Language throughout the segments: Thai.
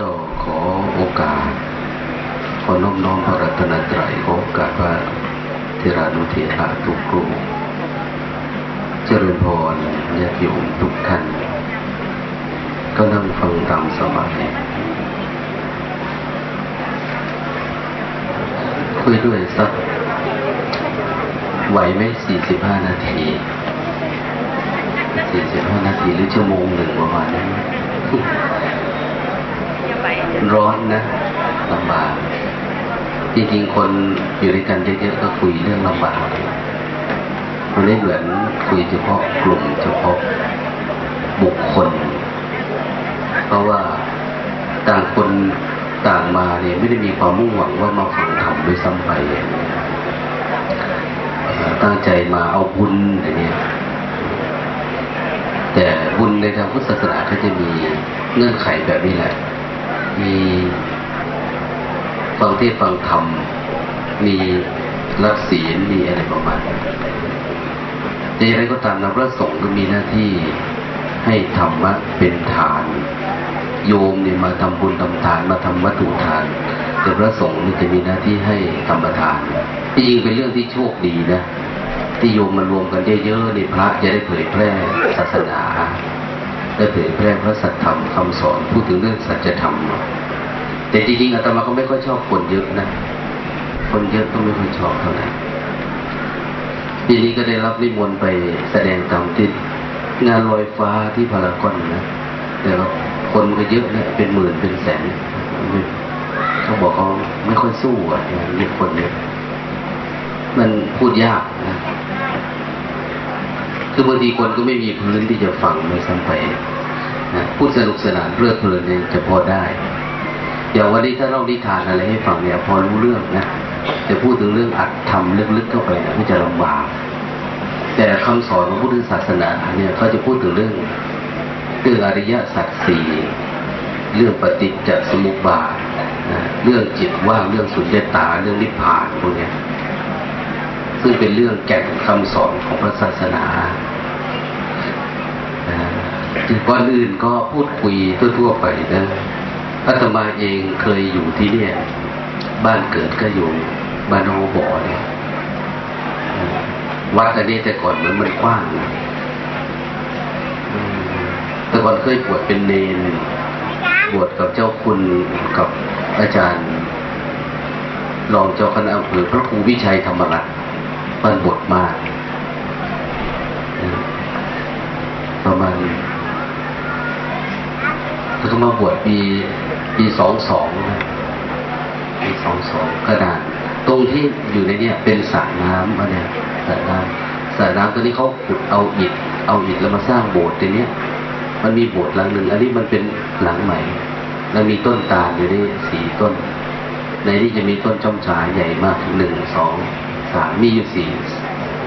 ก็ขอโอกาส ขอน้อมน้อมพระรัตนตรัยขอโอกาสว่าเทรานุเทระทุกรูเจริญพรญาติโยมทุกท่านก็นั่งฟังตามสมาธิคุยด้วยสักไหวไหมสี่สิบห้านาทีสี่สิบห้านาทีหรือชั่วโมงหนึ่งประมาณนั้น ร้อนนะลำบากจริงๆคนอยู่ด้วยกันเยอะๆก็คุยเรื่องลำบากมันไม่เหมือนคุยเฉพาะกลุ่มเฉพาะบุคคล เพราะว่าต่างคนต่างมาเนี่ยไม่ได้มีความมุ่งหวังว่ามาฟังธรรมด้วยซ้ำไปตั้งใจมาเอาบุญอย่างนี้แต่บุญในทางพุทธศาสนาเขาจะมีเงื่อนไขแบบนี้แหละ มีฟังเทศฟังธรรม มีรักศีลมีอะไรประมาณนี้แต่อย่างไรก็ตามนะพระสงฆ์ก็มีหน้าที่ให้ธรรมะเป็นฐาน โยมเนี่ยมาทำบุญทำทานมาทำวัตถุทาน แต่พระสงฆ์นี่จะมีหน้าที่ให้ธรรมทานจริงเป็นเรื่องที่โชคดีนะ ที่โยมมารวมกันเยอะๆในพระจะได้เผยแพร่ศาสนา ได้เผยแพร่พระสัจธรรมคำสอนพูดถึงเรื่องสัจธรรมแต่จริงๆอาตมาก็ไม่ค่อยชอบคนเยอะนะ คนเยอะก็ไม่ค่อยชอบเท่าไหร่ปีนี้ก็ได้รับนิมนต์ไปแสดงธรรมที่งานลอยฟ้าที่พารากอนนะแต่ว่าคนก็เยอะเนี่ยเป็นหมื่นเป็นแสนเขาบอกเขาไม่ค่อยสู้อะเียคนเยอะมันพูดยากนะ คือบางทีคนก็ไม่มีพื้นที่จะฟังไม่ซ้ำไปนะพูดสนุกสนานเรื่อเพลินเนี่ยจะพอได้อย่างวันนี้ถ้าเราดิทานอะไรให้ฟังเนี่ยพอรู้เรื่องนะจะพูดถึงเรื่องอัดทำลึกๆเข้าไปเนี่ยมันจะลำบากแต่คำสอนของพุทธศาสนาเนี่ยเขาจะพูดถึงเรื่องเรื่องอริยสัจสี่เรื่องปฏิจจสมุปบาทนะเรื่องจิตว่างเรื่องสุญญตาเรื่องนิพพานพวกนี้ ซึ่งเป็นเรื่องแก่นคำสอนของพระศาสนาถึงก่อนอื่นก็พูดคุยทั่วๆไปนะอาตมาเองเคยอยู่ที่เนี่ย บ้านเกิดก็อยู่บ้านโอบ่อเนี่ยวัดอันนี้แต่ก่อนมันมันกว้างแต่ก่อนเคยบวชเป็นเนนบวชกับเจ้าคุณกับอาจารย์ รองเจ้าคณะอำเภอพระครูวิชัยธรรมรัตน์ บ้านบวชมากประมาณแล้วก็มาบวชปีปีสองสองปีสองสองกระดานตรงที่อยู่ในเนี้ยเป็นสระน้ำอันเนี้ยสระน้ำสระน้ำตัวนี้เขาขุดเอาอิฐเอาอิฐแล้วมาสร้างโบสถ์ตัวเนี้ย มันมีโบสถ์หลังหนึ่งอันนี้มันเป็นหลังใหม่แล้วมีต้นตาลอยู่ได้สี่ต้น ในนี้จะมีต้นจอมฉายใหญ่มากหนึ่งสอง สามมีอยู่สี่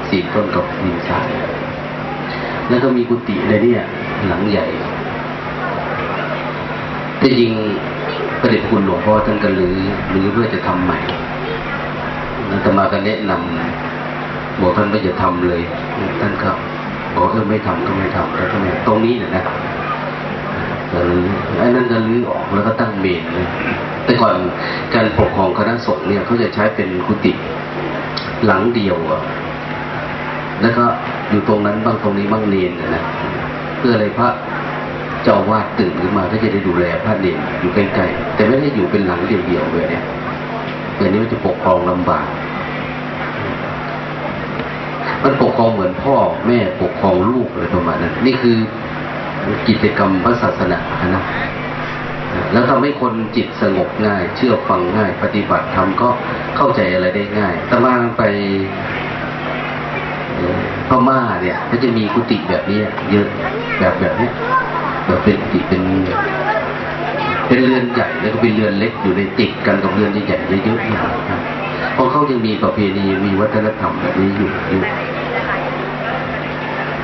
สี่ต้นกับมีสายแล้วก็มีกุฏิในนี้หลังใหญ่แต่ยิงประเด็จคุณหลวงพ่อท่านก็ลือหรือเพื่อจะทำใหม่อาตมาก็แนะนำบอกท่านไม่จะทำเลย ท่านก็บบอกเออไม่ทำก็ไม่ทำแล้วก็ไม่ตรงนี้นะนะแต่ไอ้นั่นก็ลื้อออกแล้วก็ตั้งเมนแต่ก่อนการปกครองคณะสงฆ์เนี่ยเขาจะใช้เป็นกุฏิ หลังเดียวอะแล้วก็อยู่ตรงนั้นบ้างตรงนี้บ้างเนียนนะเพื่ออะไรพระเจ้าวาดตื่นขึ้นมาก็จะได้ดูแลพระเนียนอยู่ใกล้ๆแต่ไม่ได้อยู่เป็นหลังเดียวๆเลยเนี่ยแบบนี้มันจะปกครองลำบาก มันปกครองเหมือนพ่อแม่ปกครองลูกอะไรประมาณนั้น นี่คือกิจกรรมพระศาสนานะ แล้วทำให้คนจิตสงบง่าย เชื่อฟังง่าย ปฏิบัติทำก็เข้าใจอะไรได้ง่ายตมาไปพม่าเนี่ยก็จะมีกุฏิแบบนี้เยอะแบบแบบนี้แบบเป็นกุฏิเป็น เป็นเรือนใหญ่แล้วก็เป็นเรือนเล็กอยู่ในติดกันกับเรือนใหญ่ๆเยอะๆเพราะเขายังมีประเพณีมีวัฒนธรรมแบบนี้อยู่อยู่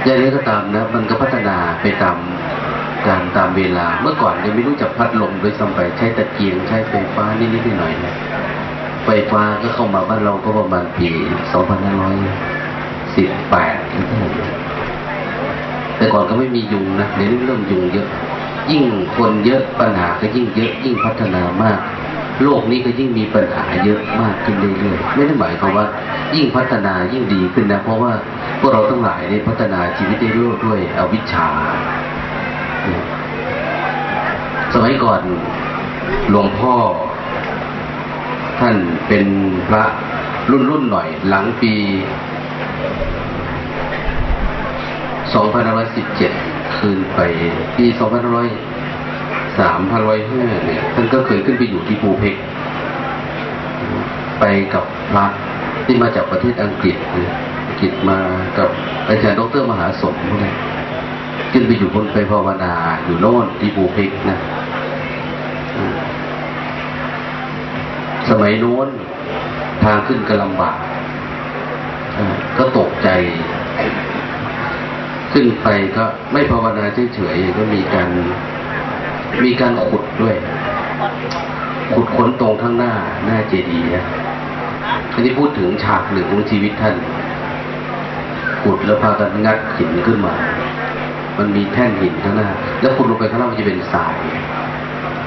อย่างนี้ก็ตามนะ มันก็พัฒนาไปตาม การตามเวลา เมื่อก่อนยังไม่รู้จักพัดลมโดยซ้ำไปใช้ตะเกียงใช้ไฟฟ้านิดๆหน่อยๆนะไฟฟ้าก็เข้ามาบ้านเราก็ประมาณปี2518แต่ก่อนก็ไม่มียุงนะเดี๋ยวนี้เริ่มยุงเยอะ ยิ่งคนเยอะปัญหาก็ยิ่งเยอะ ยิ่งพัฒนามาก โลกนี้ก็ยิ่งมีปัญหาเยอะมากขึ้นเรื่อยๆไม่ได้หมายความว่า ยิ่งพัฒนายิ่งดีขึ้นนะ เพราะว่าพวกเราทั้งหลายได้พัฒนาชีวิตได้ด้วยด้วยอวิชชา สมัยก่อนหลวงพ่อ ท่านเป็นพระรุ่นรุ่นหน่อย หลังปี 2517 คืนไปปี2500 3,105เนี่ย ท่านก็เคยขึ้นไปอยู่ที่ภูเพกไปกับพระที่มาจากประเทศอังกฤษอังกฤษมากับอาจารย์ดรมหาสมพวกนี้ ขึ้นไปอยู่บนไปภาวนา อยู่โน่นที่ภูเพกนะสมัยโน้นทางขึ้นก็ลำบากก็ตกใจ ขึ้นไปก็ไม่ภาวนาเฉยๆก็มีการมีการขุดด้วย ขุดค้นตรงข้างหน้าหน้าเจดีย์นะอันนี้พูดถึงฉากหนึ่งของชีวิตท่าน ขุดแล้วพากันงัดหินขึ้นมา มันมีแท่นหินข้างหน้า แล้วขุดลงไปข้างล่างมันจะเป็นทราย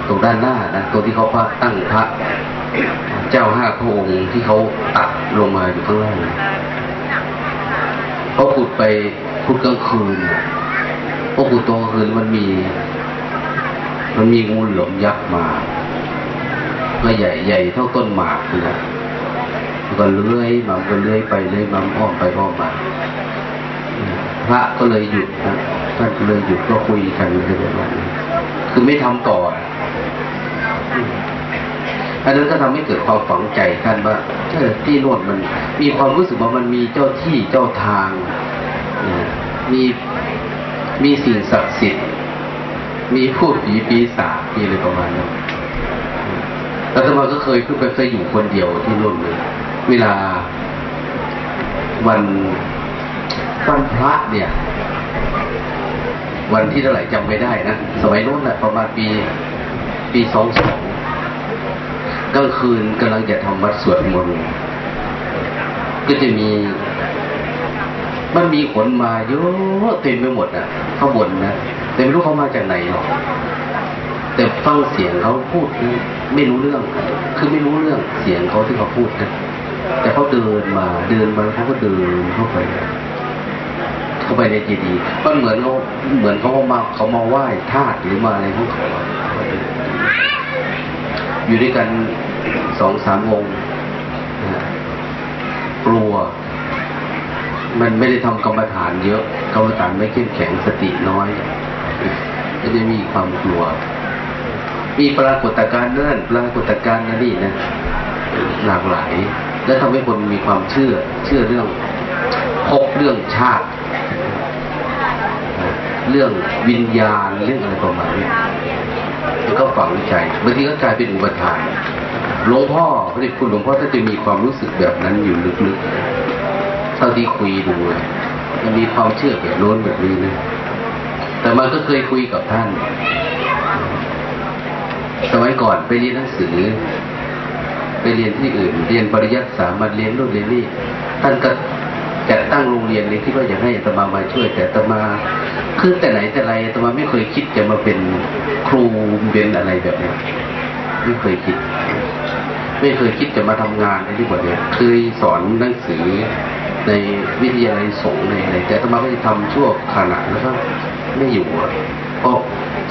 ตรงด้านหน้านะตรงที่เขาพระตั้งพระเจ้าห้าพระองค์ที่เขาตัดลงมาอยู่ข้างล่างเขาขุดไปขุดกลางคืนพอขุดตรงกลางคืนมันมี มันมีงูเหลือมยักษ์มาก็ใหญ่ใหญ่เท่าต้นหมากเลยนะก็เลื้อยมาก็เลื้อยไปเลื้อยมาอ้อมไปอ้อมมาพระก็เลยหยุดนะ ท่านก็เลยหยุดก็คุยกันเลยแบบนั้คือไม่ทำต่ออันนั้นก็ทำให้เกิดความฝังใจท่านว่าที่โน่นมัน มีความรู้สึกว่ามันมีเจ้าที่เจ้าทางมีมีสิ่งศักดิ์สิทธิ์ มีพูดผีปีศาจมีอะไรประมาณนั้นแล้วสมาก็เคยขึ้นไปเคยอยู่คนเดียวที่นู่นเลยเวลาวันวันพระเนี่ย วันที่เท่าไหร่จำไม่ได้นะ สมัยนู้นแหละประมาณปีปีสองสองกลางคืนกำลังจะทำวัดสวดมนต์ก็จะมี มันมีขนมาเยอะเต็มไปหมดอะข้างบนนะแต่ไม่รู้เขามาจากไหนหรอกแต่ฟังเสียงเขาพูดไม่รู้เรื่อง คือไม่รู้เรื่องเสียงเขาที่เขาพูดนะแต่เขาเดินมาเดินมาเขาก็เดินเข้าไป เข้าไปในเจดีย์มันเหมือนเขาเหมือนเขามาเขามาไหว้ธาตุหรือมาอะไรของเขาอยู่ด้วยกันสองสามวงกลัว มันไม่ได้ทำกรรมฐานเยอะ กรรมฐานไม่เข้มแข็งสติน้อยก็จะมีความกลัว มีปรากฏการณ์นั่นปรากฏการณ์นั่นนี่นะหลากหลาย และทำให้คนมีความเชื่อ เชื่อเรื่องพบเรื่องชาติ เรื่องวิญญาณเรื่องอะไรประมาณนี้แล้วก็ฝังใจบางทีก็กลายเป็นอุปทานหลวงพ่อพระเดชคุณหลวงพ่อถ้าจะมีความรู้สึกแบบนั้นอยู่ลึกๆเท่าที่คุยดูมันมีความเชื่อแบบโน้นแบบนี้นะแต่มันก็เคยคุยกับท่าน สมัยก่อนไปเรียนหนังสือ ไปเรียนที่อื่น เรียนปริยัติสามัญเรียนนู่นเรียนนี่ท่านก็ จัดตั้งโรงเรียนเลยที่ว่าอยากให้ตมามาช่วย แต่ตมาคือแต่ไหนแต่ไรตมาไม่เคยคิดจะมาเป็นครูเป็นอะไรแบบนี้ไม่เคยคิด ไม่เคยคิดจะมาทำงานในที่แบบนี้เคยสอนหนังสือในวิทยาลัยสงฆ์ในอะไรแต่ตมาก็จะทำชั่วขณะแล้วก็ไม่อยู่เพราะ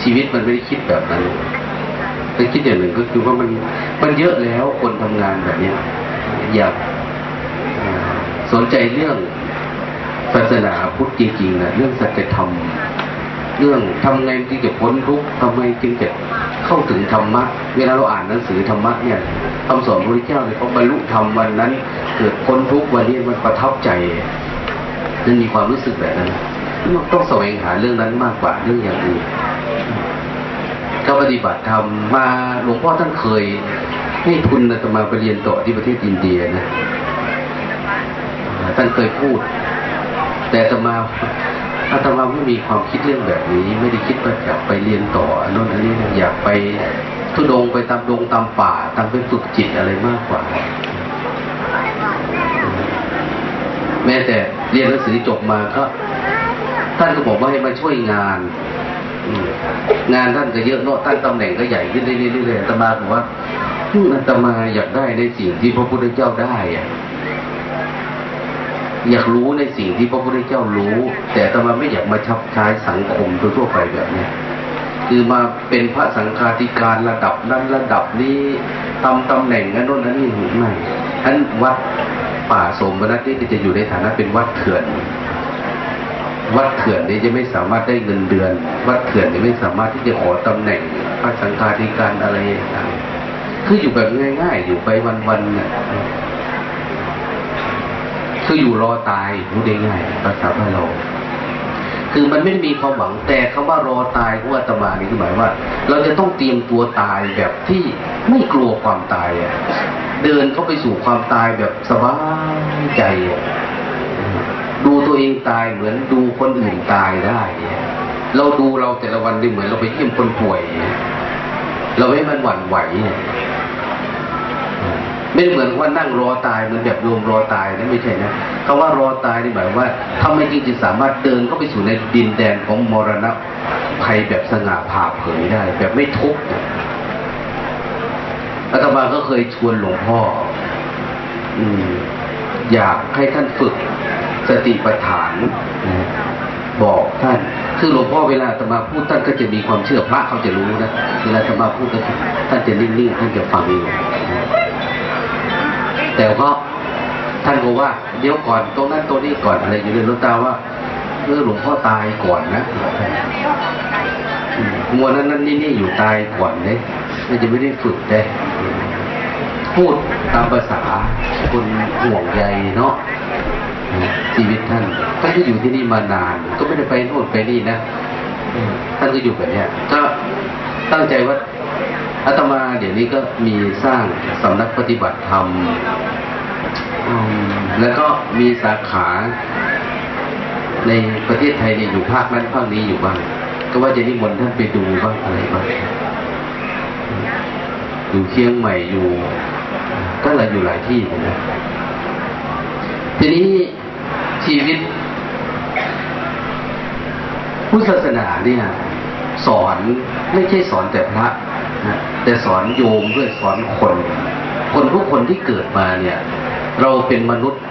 ชีวิตมันไม่ได้คิดแบบนั้นแต่คิดอย่างหนึ่งก็คือว่ามันมันเยอะแล้วคนทำงานแบบนี้อยาก สนใจเรื่องศาสนาพุทธจริงๆนะเรื่องสัจธรรม เรื่องทำไงจึงจะพ้นทุกข์ทำไงจึงจะเข้าถึงธรรมะ เวลาเราอ่านหนังสือธรรมะเนี่ยคำสอนพระเจ้าเนี่ยเขาบรรลุธรรมวันนั้น เกิดพ้นทุกข์วันนี้มันประทับใจมันมีความรู้สึกแบบนั้นต้องแสวงหาเรื่องนั้นมากกว่าเรื่องอย่างอื่นก็ปฏิบัติธรรมมาหลวงพ่อท่านเคยให้ทุนนะมาไปเรียนต่อที่ประเทศอินเดียนะ ท่านเคยพูด แต่ตมาอาตมาไม่มีความคิดเรื่องแบบนี้ ไม่ได้คิดว่าอยากไปเรียนต่ออันนั้นอันนี้อยากไปทุดงไปตามดงตามป่าตามไปฝึกจิตอะไรมากกว่า แม้แต่เรียนหนังสือจบมาก็ ท่านก็บอกว่าให้มาช่วยงานงานท่านก็เยอะเนาะท่านตำแหน่งก็ใหญ่ขึ้นเรื่อยๆอาตมาบอกว่าอืมอาตมาอยากได้ในสิ่งที่พระพุทธเจ้าได้อะ อยากรู้ในสิ่งที่พระพุทธเจ้ารู้ แต่ตมาไม่อยากมาชับใช้สังคมทั่วไปแบบนี้คือมาเป็นพระสังฆาธิการระดับนั้นระดับนี้ตำตำแหน่งนั้นโน่นนั้นนี่ไม่ท่านวัดป่าสมนัตนี่จะอยู่ในฐานะเป็นวัดเถื่อน วัดเถื่อนนี้จะไม่สามารถได้เงินเดือน วัดเถื่อนนี้ไม่สามารถที่จะขอตำแหน่งพระสังฆาธิการอะไรต่างคืออยู่แบบง่าย ๆ อยู่ไปวันๆเนี่ย คืออยู่รอตายรู้ได้ง่ายๆภาษาบ้านเราคือมันไม่มีความหวังแต่คำว่ารอตายของอาตมานี่คือหมายว่า เราจะต้องเตรียมตัวตายแบบที่ไม่กลัวความตายอะเดินเข้าไปสู่ความตายแบบสบายใจดูตัวเองตายเหมือนดูคนอื่นตายได้เราดูเราแต่ละวันได้เหมือนเราไปเยี่ยมคนป่วย เราไม่มันหวั่นไหว ไม่เหมือนว่านั่งรอตายเหมือนแบบโยมรอตายนะไม่ใช่นะคำว่ารอตายนี่หมายว่าทำไม่จริงจะสามารถเดินเข้าไปสู่ในดินแดนของมรณะภัยแบบสง่าผ่าเผยได้ แบบไม่ทุกข์อาตมาก็เคยชวนหลวงพ่อ อืม อยากให้ท่านฝึกสติปัฏฐานนะบอกท่านคือหลวงพ่อเวลาอาตมาพูดท่านก็จะมีความเชื่อพระเขาจะรู้นะเวลาอาตมาพูดก็ท่านจะนิ่งๆท่านจะฟังอยู่ แต่ก็ท่านบอกว่าเดี๋ยวก่อนตรงนั้นตรงนี้ก่อนอะไรอยู่ในรถตาว่าเออหลวงพ่อตายก่อนนะมัวนั้นนั่นนี่นี่อยู่ตายก่อนเลยมันจะไม่ได้ฝึกได้พูดตามภาษาคนห่วงใยเนาะชีวิตท่านท่านก็อยู่ที่นี่มานาน ก็ไม่ได้ไปโน่นไปนี่นะท่านก็อยู่แบบเนี้ยก็ตั้งใจว่า อาตมาเดี๋ยวนี้ก็มีสร้างสำนักปฏิบัติธรรมอืมแล้วก็มีสาขาในประเทศไทยเนี่ยอยู่ภาคนั้นภาคนี้อยู่บ้าง ก็ว่าจะนิมนต์ท่านไปดูบ้างอะไรบ้าง อยู่เชียงใหม่อยู่ก็หลายอยู่หลายที่เลยนะทีนี้ชีวิตพุทธศาสนาเนี่ย สอนไม่ใช่สอนแต่พระ นะแต่สอนโยมด้วยสอนคน คนทุกคนที่เกิดมาเนี่ย เราเป็นมนุษย์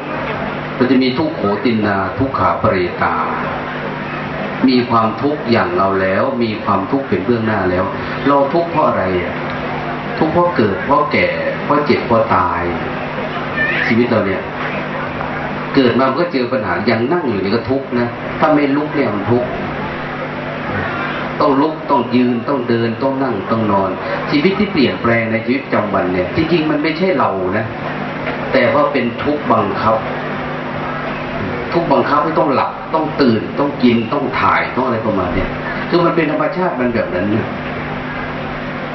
เราจะมีทุกโขตินนาทุกขาปริตา มีความทุกข์อย่างเราแล้ว มีความทุกข์เป็นเบื้องหน้าแล้ว เราทุกข์เพราะอะไรทุกข์เพราะเกิดเพราะแก่เพราะเจ็บเพราะตาย ชีวิตเราเนี่ย เกิดมาก็เจอปัญหายังนั่งอยู่นี่ก็ทุกข์นะถ้าไม่ลุกเนี่ยมันทุกข์ ต้องลุกต้องยืนต้องเดินต้องนั่งต้องนอน ชีวิตที่เปลี่ยนแปลงในชีวิตประจำวันเนี่ยจริงๆมันไม่ใช่เรานะ แต่ว่าเป็นทุกข์บังคับ ทุกข์บังคับให้ต้องหลับต้องตื่นต้องกินต้องถ่ายต้องอะไรประมาณเนี้ยคือมันเป็นธรรมชาติมันแบบนั้นนะ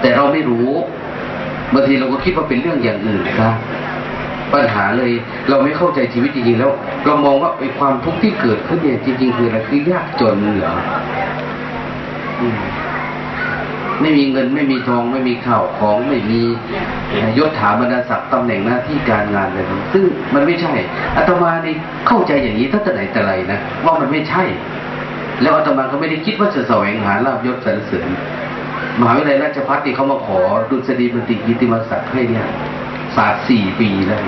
แต่เราไม่รู้บางทีเราก็คิดว่าเป็นเรื่องอย่างอื่นครับปัญหาเลยเราไม่เข้าใจชีวิตจริงๆแล้ว เรามองว่าไอ้ความทุกข์ที่เกิดขึ้นเนี่ยจริง ๆ คืออะไรคือยากจนเหรออืม ไม่มีเงินไม่มีทองไม่มีข้าวของไม่มียศถาบรรดาศักดิ์ตำแหน่งหน้าที่การงานอะไรทั้งซึ่งมันไม่ใช่อาตมานี่เข้าใจอย่างนี้ตั้งแต่ไหนแต่ไรนะว่ามันไม่ใช่ แล้วอาตมาก็ไม่ได้คิดว่าจะแสวงหาลาบยศสรรเสริญมหาวิทยาลัยราชภัฏที่เขามาขอดุษฎีบัณฑิตกิติมศักดิ์ให้เนี่ยศาสตร์สี่ปีแล้ว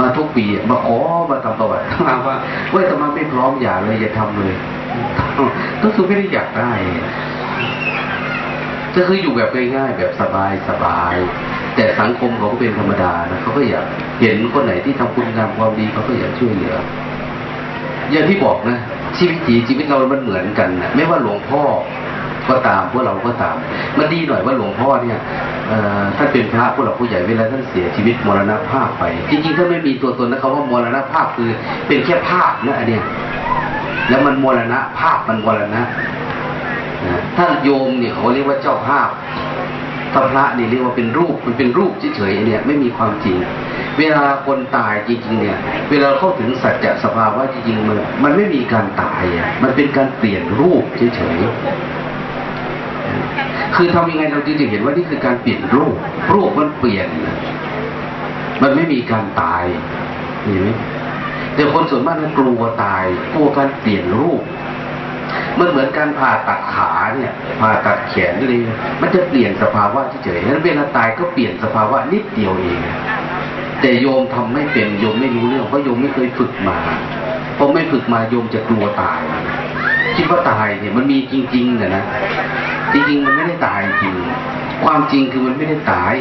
มาทุกปีมาขอมาทำประวัติมาว่าเว้ยแต่มาไม่พร้อมอย่าเลยอย่าทำเลยก็คือไม่ได้อยากได้ก็คืออยู่แบบง่ายๆแบบสบายสบาย แต่สังคมเขาก็เป็นธรรมดานะเขาก็อยากเห็นคนไหนที่ทำคุณงามความดีเขาก็อยากช่วยเหลืออย่างที่บอกนะชีวิตจีชีวิตเรามันเหมือนกันนะไม่ว่าหลวงพ่อ ก็ตามพวกเราก็ตาม มันดีหน่อยว่าหลวงพ่อเนี่ยท่านเป็นพระผู้หลักผู้ใหญ่เวลาท่านเสียชีวิตมรณภาพไป จริงๆถ้าไม่มีตัวตนนะเขาว่ามรณภาพคือเป็นแค่ภาพนะอันเนี้ยแล้วมันมรณะภาพมันมรณะถ้าโยมเนี่ยเขาเรียกว่าเจ้าภาพพระนี่เรียกว่าเป็นรูปมันเป็นรูปเฉยๆเนี่ยไม่มีความจริง เวลาคนตายจริงๆเนี่ย เวลาเข้าถึงสัจจะสภาวะจริงๆมันมันไม่มีการตายอะมันเป็นการเปลี่ยนรูปเฉยๆ คือทำยังไงเราจึงจะเห็นว่านี่คือการเปลี่ยนรูปรูปมันเปลี่ยน มันไม่มีการตายเห็นไหมแต่คนส่วนมากนั้นกลัวตายกลัวการเปลี่ยนรูปมันเหมือนการผ่าตัดขาเนี่ยผ่าตัดแขนเลย มันจะเปลี่ยนสภาวะเฉยๆนั้นเวลาตายก็เปลี่ยนสภาวะนิดเดียวเอง แต่โยมทำไม่เป็นโยมไม่รู้เรื่องเพราะโยมไม่เคยฝึกมาพอไม่ฝึกมาโยมจะกลัวตาย คิดว่าตายเนี่ยมันมีจริงๆนะนะ จริงๆมันไม่ได้ตายจริง ความจริงคือมันไม่ได้ตาย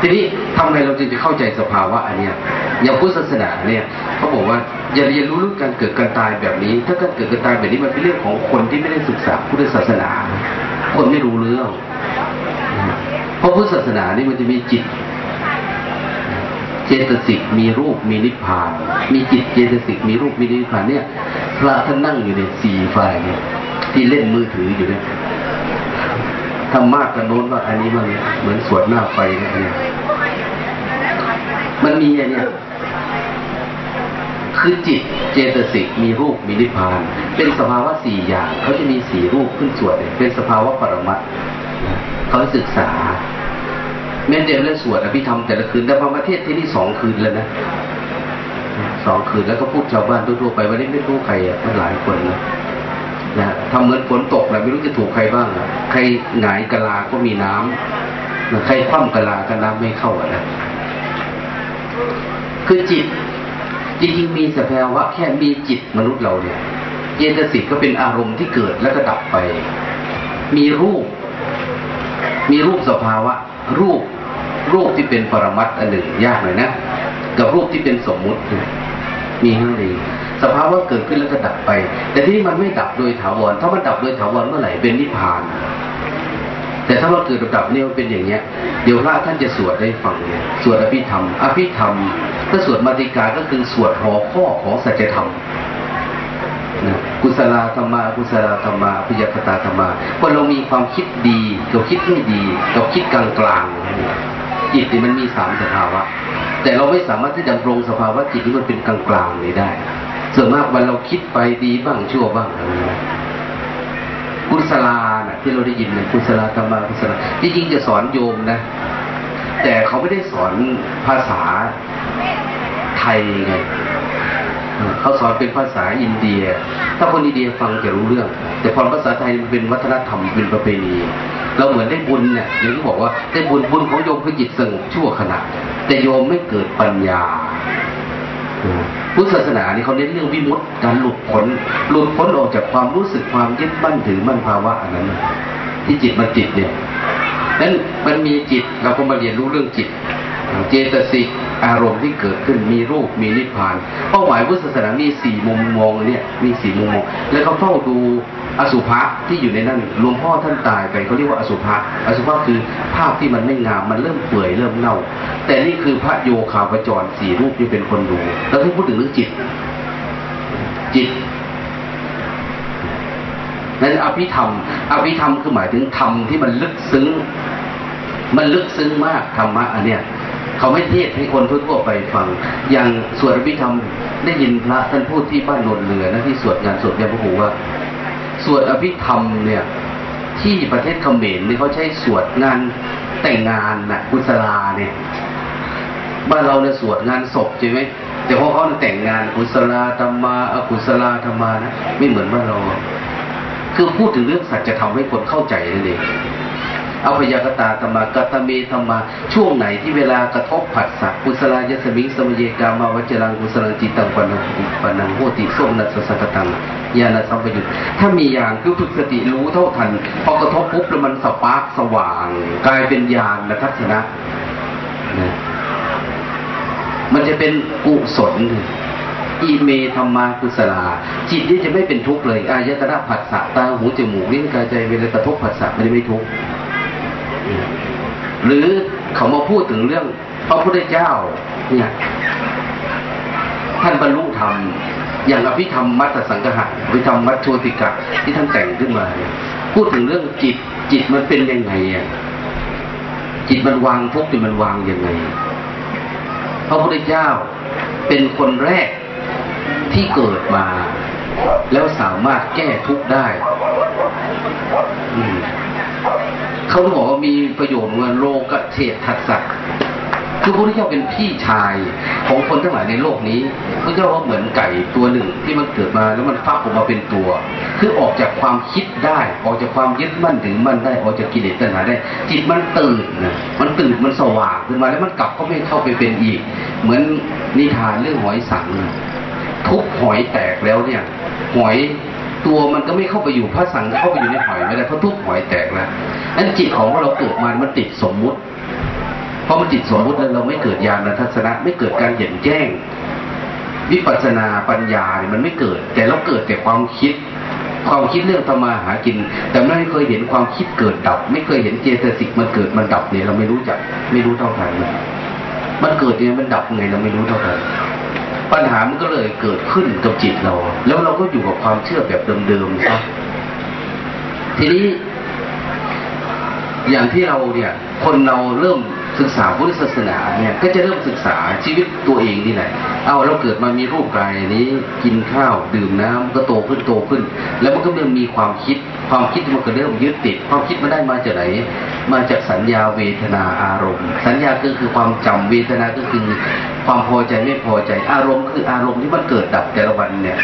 ทีนี้ทำไมเราจึงจะเข้าใจสภาวะอันเนี้ยอย่างพุทธศาสนาเนี่ยเขาบอกว่าอย่าเรียนรู้เรื่องการเกิดการตายแบบนี้ ถ้าการเกิดการตายแบบนี้มันเป็นเรื่องของคนที่ไม่ได้ศึกษาพุทธศาสนา คนไม่รู้เรื่องเพราะพุทธศาสนานี่มันจะมีจิตเจตสิกมีรูปมีนิพพาน มีจิตเจตสิกมีรูปมีนิพพานเนี่ยพระท่านนั่งอยู่ในสี่ฝ่ายเนี่ย ที่เล่นมือถืออยู่เนี่ยทำมากกันโน้นว่าอันนี้มันเหมือนสวดหน้าไฟนะเนี่ยมันมีอันเนี้ยคือจิตเจตสิกมีรูปมีนิพพาน เป็นสภาวะสี่อย่างเขาจะมีสี่รูปขึ้นสวดเป็นสภาวะปรมัตถ์เขาศึกษาแม้เดียวเรื่องสวดอภิธรรมแต่ละคืนแต่พอมาเทศที่นี่สองคืนแล้วนะสองคืนแล้วก็พูดชาวบ้านทั่วๆไปวันนี้ไม่รู้ใครอะมันหลายคนนะ นะทำเหมือนฝนตกนะไม่รู้จะถูกใครบ้างอะใครหงายกะลาก็มีน้ำนะใครคว่ำกะลาก็น้ำไม่เข้าอะนะคือจิตจริงๆมีสภาวะแค่มีจิตมนุษย์เราเนี่ยเจตสิกก็เป็นอารมณ์ที่เกิดแล้วก็ดับไป มีรูป มีรูปสภาวะ รูป รูปที่เป็นปรมัตถ์อันหนึ่งยากหน่อยนะกับรูปที่เป็นสมมุติ มีทั้งนี้ สภาวะเกิดขึ้นแล้วก็ดับไป แต่ที่มันไม่ดับโดยถาวร ถ้ามันดับโดยถาวรเมื่อไหร่เป็นนิพพาน แต่ถ้ามันเกิดดับเนี่ยมันเป็นอย่างเงี้ย เดี๋ยวพระท่านจะสวดได้ฟังเนี่ยสวดอภิธรรม อภิธรรมถ้าสวดมาติกาก็คือสวดหัวข้อของสัจธรรมนะกุศลธรรมะกุศลธรรมะพิยคตาธรรมะพอเรามีความคิดดีกับคิดไม่ดีกับคิดกลางกลางจิตนี่มันมีสามสภาวะ แต่เราไม่สามารถที่จะรงสภาวะจิตที่มันเป็นกลางกลางนี้ได้ ส่วนมากวันเราคิดไปดีบ้างชั่วบ้างอะไรนะกุศลาน่ะที่เราได้ยินเนี่ยกุศลธรรมะกุศลาจริงๆจะสอนโยมนะ แต่เขาไม่ได้สอนภาษาไทยไงเขาสอนเป็นภาษาอินเดีย ถ้าคนอินเดียฟังจะรู้เรื่อง แต่พอภาษาไทยมันเป็นวัฒนธรรมเป็นประเพณี เราเหมือนได้บุญเนี่ยอย่างที่บอกว่าได้บุญบุญของโยมคือจิตสงบชั่วขณะแต่โยมไม่เกิดปัญญา พุทธศาสนานี่เขาเน้นเรื่องวิมุตติการหลุดพ้นหลุดพ้นออกจากความรู้สึกความยึดมั่นถือมั่นภาวะอันนั้น ที่จิตมันจิตเนี่ยนั้นมันมีจิตเราก็มาเรียนรู้เรื่องจิต เจตสิกอารมณ์ที่เกิดขึ้นมีรูปมีนิพพาน เป้าหมายพุทธศาสนามีสี่มุมมองเนี่ยมีสี่มุมมอง แล้วเขาเฝ้าดู อสุภะที่อยู่ในนั้นหลวงพ่อท่านตายไปเขาเรียกว่าอสุภะอสุภะคือภาพที่มันไม่งามมันเริ่มเปื่อยเริ่มเน่า แต่นี่คือพระโยคาประจรสี่รูปที่เป็นคนดูแล้วที่พูดถึงเรื่องจิต จิตนั้นอภิธรรม อภิธรรมคือหมายถึงธรรมที่มันลึกซึ้ง มันลึกซึ้งมากธรรมะอันเนี้ยเขาไม่เทศให้คนทั่วๆไปฟัง อย่างสวดอภิธรรมได้ยินพระท่านพูดที่บ้านโนนเรือนะที่สวดงานสวดเนี่ยพระครูว่า สวดอภิธรรมเนี่ย ที่ประเทศเขมรเนี่ยเขาใช้สวดงานแต่งงานนะกุศลาเนี่ยบ้านเราเนี่ยสวดงานศพใช่ไหมแต่พอเขาแต่งงานกุศลาธรรมาอกุศลาธรรมานะไม่เหมือนบ้านเรา คือพูดถึงเรื่องสัจธรรมให้คนเข้าใจนั่นเอง เอาพยากตาธรรมากตเมธรรมาช่วงไหนที่เวลากระทบผัสสะกุศลายสมิงสมเยกามาวัจรังกุศลจิตตังปนังปนังโหติโสมนัสสกตังญาณสัมปยุตถ้ามีอย่างคือฝึกสติรู้เท่าทัน พอกระทบปุ๊บแล้วมันสปาร์กสว่าง กลายเป็นญาณทัศนะนะมันจะเป็นกุศลอีเมธรรมากุศลา จิตนี่จะไม่เป็นทุกข์เลย อายตนะผัสสะตาหูจมูกลิ้นกายใจเวลากระทบผัสสะมันจะไม่ทุกข์ หรือเขามาพูดถึงเรื่องพระพุทธเจ้า เนี่ย ท่านบรรลุธรรมอย่างอภิธรรมมัตสังกหะอภิธรรมมัตโชติกะที่ท่านแต่งขึ้นมา พูดถึงเรื่องจิต จิตมันเป็นยังไงอะจิตมันวางทุกข์จิตมันวางยังไงพระพุทธเจ้าเป็นคนแรกที่เกิดมา แล้วสามารถแก้ทุกข์ได้ เขาบอกว่ามีประโยชน์เหมือนโลกเทศทัศน์คือพระพุทธเจ้าเป็นพี่ชายของคนทั้งหลายในโลกนี้พระเจ้าว่าเหมือนไก่ตัวหนึ่งที่มันเกิดมาแล้วมันฟักออกมาเป็นตัว คือออกจากความคิดได้ ออกจากความยึดมั่นถึงมั่นได้ ออกจากกิเลสตัณหาได้ จิตมันตื่นนะมันตื่นมันสว่างขึ้นมาแล้วมันกลับก็ไม่เข้าไปเป็นอีก เหมือนนิทานเรื่องหอยสังทุกหอยแตกแล้วเนี่ย หอย ตัวมันก็ไม่เข้าไปอยู่พระสังเข้าไปอยู่ในหอยไม่ได้เพราะทุกหอยแตกแล้วนั้นจิตของเราเกิดมามันติดสมมุติเพราะมันจิตสมมุติแล้วเราไม่เกิดญาณทัศนะไม่เกิดการเห็นแจ้ง วิปัสสนาปัญญาเนี่ยมันไม่เกิด แต่เราเกิดแต่ความคิด ความคิดเรื่องธรรมาหากิน แต่ไม่เคยเห็นความคิดเกิดดับ ไม่เคยเห็นเจตสิกมันเกิดมันดับเนี่ยเราไม่รู้จัก ไม่รู้เท่าทันมันเกิดเนี่ยมันดับไงเราไม่รู้เท่าทัน ปัญหามันก็เลยเกิดขึ้นกับจิตเรา แล้วเราก็อยู่กับความเชื่อแบบเดิมๆซะทีนี้ อย่างที่เราเนี่ย คนเราเริ่ม ศึกษาพุทธศาสนาเนี่ยก็จะเริ่มศึกษาชีวิตตัวเองนี่แหละเอาเราเกิดมามีรูปกายนี้กินข้าวดื่มน้ำก็โตขึ้นโตขึ้น แล้วมันก็เริ่มมีความคิด ความคิดมันก็เริ่มยึดติด ความคิดมันได้มาจากไหนมาจากสัญญาเวทนาอารมณ์ สัญญาก็คือความจำเวทนาก็คือความพอใจไม่พอใจอารมณ์คืออารมณ์ที่มันเกิดดับแต่ละวันเนี่ย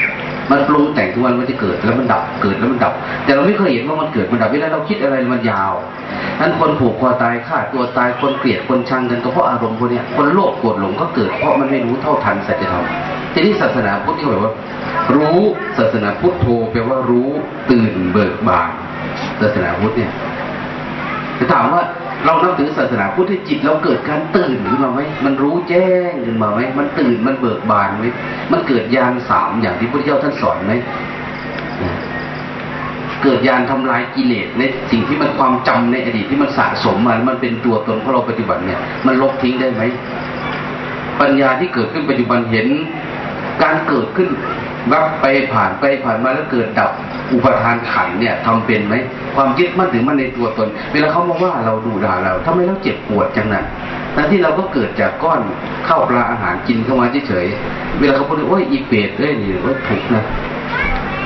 มันปรุงแต่งทุกวันมันจะเกิดแล้วมันดับเกิดแล้วมันดับ แต่เราไม่เคยเห็นว่ามันเกิดมันดับเวลาเราคิดอะไรมันยาวนั้นคนผูกคอตายฆ่าตัวตายคนเกลียดคนชังกันก็เพราะอารมณ์พวกนี้คนโลภโกรธหลงก็เกิดเพราะมันไม่รู้เท่าทันสัจธรรมทีนี้ศาสนาพุทธที่บอกว่า รู้ศาสนาพุทธโธแปลว่ารู้ตื่นเบิกบานศาสนาพุทธเนี่ยจะถามว่า เรานับถือศาสนาพุทธจิตเราเกิดการตื่นขึ้นมาไหมมันรู้แจ้งขึ้นมาไหมมันตื่นมันเบิกบานไหมมันเกิดยานสามอย่างที่พระเจ้าท่านสอนไหมเกิดยานทำลายกิเลสในสิ่งที่มันความจำในอดีตที่มันสะสมมามันเป็นตัวตนของเราปัจจุบันเนี่ย มันลบทิ้งได้ไหมปัญญาที่เกิดขึ้นปัจจุบันเห็น การเกิดขึ้นรับไปผ่านไปผ่านมาแล้วเกิดดับอุปทานขันเนี่ยทำเป็นไหมความยึดมั่นถึงมันในตัวตน เวลาเขามาว่าเราดูด่าเราทำไมเราเจ็บปวดจังนั้นทั้งที่เราก็เกิดจากก้อนข้าวปลาอาหารกินเข้ามาเฉยๆเวลาเขาพูดว่าโอ้ยอีเปรตเอ้ยนี่ว่าถูกนะ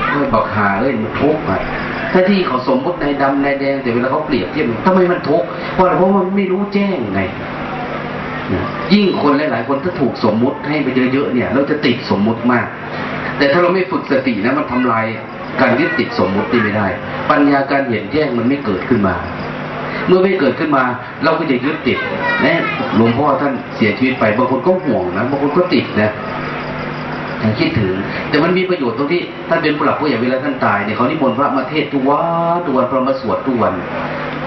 โอ้บักหาเอ้ยมันทุกข์อะถ้าที่เขาสมมติในดำในแดงแต่เวลาเขาเปรียบเทียบทำไมมันทุกข์เพราะเพราะมันไม่รู้แจ้งไง ยิ่งคนหลายๆคนถ้าถูกสมมุติให้ไปเยอะๆเนี่ยเราจะติดสมมุติมาก แต่ถ้าเราไม่ฝึกสตินะมันทำลายการยึดติดสมมุติไม่ได้ ปัญญาการเห็นแจ้งมันไม่เกิดขึ้นมา เมื่อไม่เกิดขึ้นมา เราก็จะยึดติดนะหลวงพ่อท่านเสียชีวิตไปบางคนก็ห่วงนะบางคนก็ติดนะยังคิดถึง แต่มันมีประโยชน์ตรงที่ท่านเป็นผู้หลักผู้ใหญ่เวลาท่านตายเนี่ยเขานิมนต์พระมาเทศทุกวันทุกวันพระมาสวดทุกวัน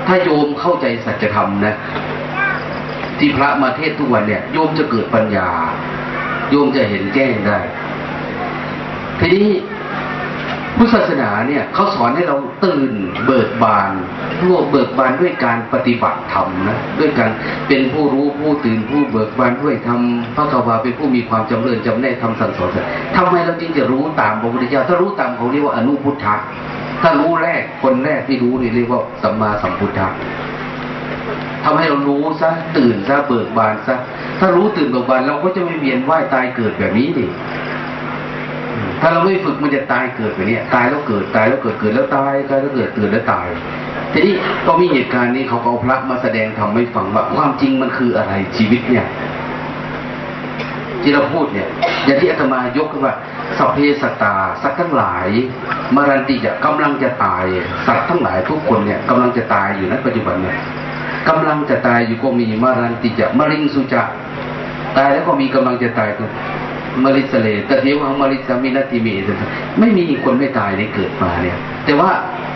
ถ้าโยมเข้าใจสัจธรรมนะ ที่พระมาเทศทุกวันเนี่ยโยมจะเกิดปัญญา โยมจะเห็นแจ้งได้ ทีนี้พุทธศาสนาเนี่ยเขาสอนให้เราตื่นเบิกบานร่วมเบิกบานด้วยการปฏิบัติธรรมนะด้วยการเป็นผู้รู้ผู้ตื่นผู้เบิกบานด้วยทำพระกวาเป็นผู้มีความจำเริญจำแนกทำสั่งสอนทำไมเราจึงจะรู้ตามพระพุทธเจ้าถ้ารู้ตามเขาเรียกว่าอนุพุทธะถ้ารู้แรกคนแรกที่รู้นี่เรียกว่าสัมมาสัมพุทธะ ทำให้เรารู้ซะตื่นซะเบิกบานซะถ้ารู้ตื่นเบิกบานเราก็จะไม่เวียนว่ายตายเกิดแบบนี้ดิถ้าเราไม่ฝึกมันจะตายเกิดแบบนี้ตายแล้วเกิดตายแล้วเกิดเกิดแล้วตายตายแล้วเกิดเกิดแล้วตายทีนี้ก็มีเหตุการณ์นี้เขาเอาพระมาแสดงทำให้ฟังว่าความจริงมันคืออะไรชีวิตเนี่ยที่เราพูดเนี่ย อย่างที่อาตมายกขึ้นว่าสัพเพสตาสัตว์ทั้งหลายมรันติจะกำลังจะตายสัตว์ทั้งหลายทุกคนเนี่ยกำลังจะตายอยู่ในปัจจุบันเนี่ย กำลังจะตายอยู่ก็มีมารันติจะมริงสุจะตายแล้วก็มีกำลังจะตายก็มริสเลตเทวะมริสามินาติมีไม่มีคนไม่ตายในเกิดมาเนี่ย แต่ว่า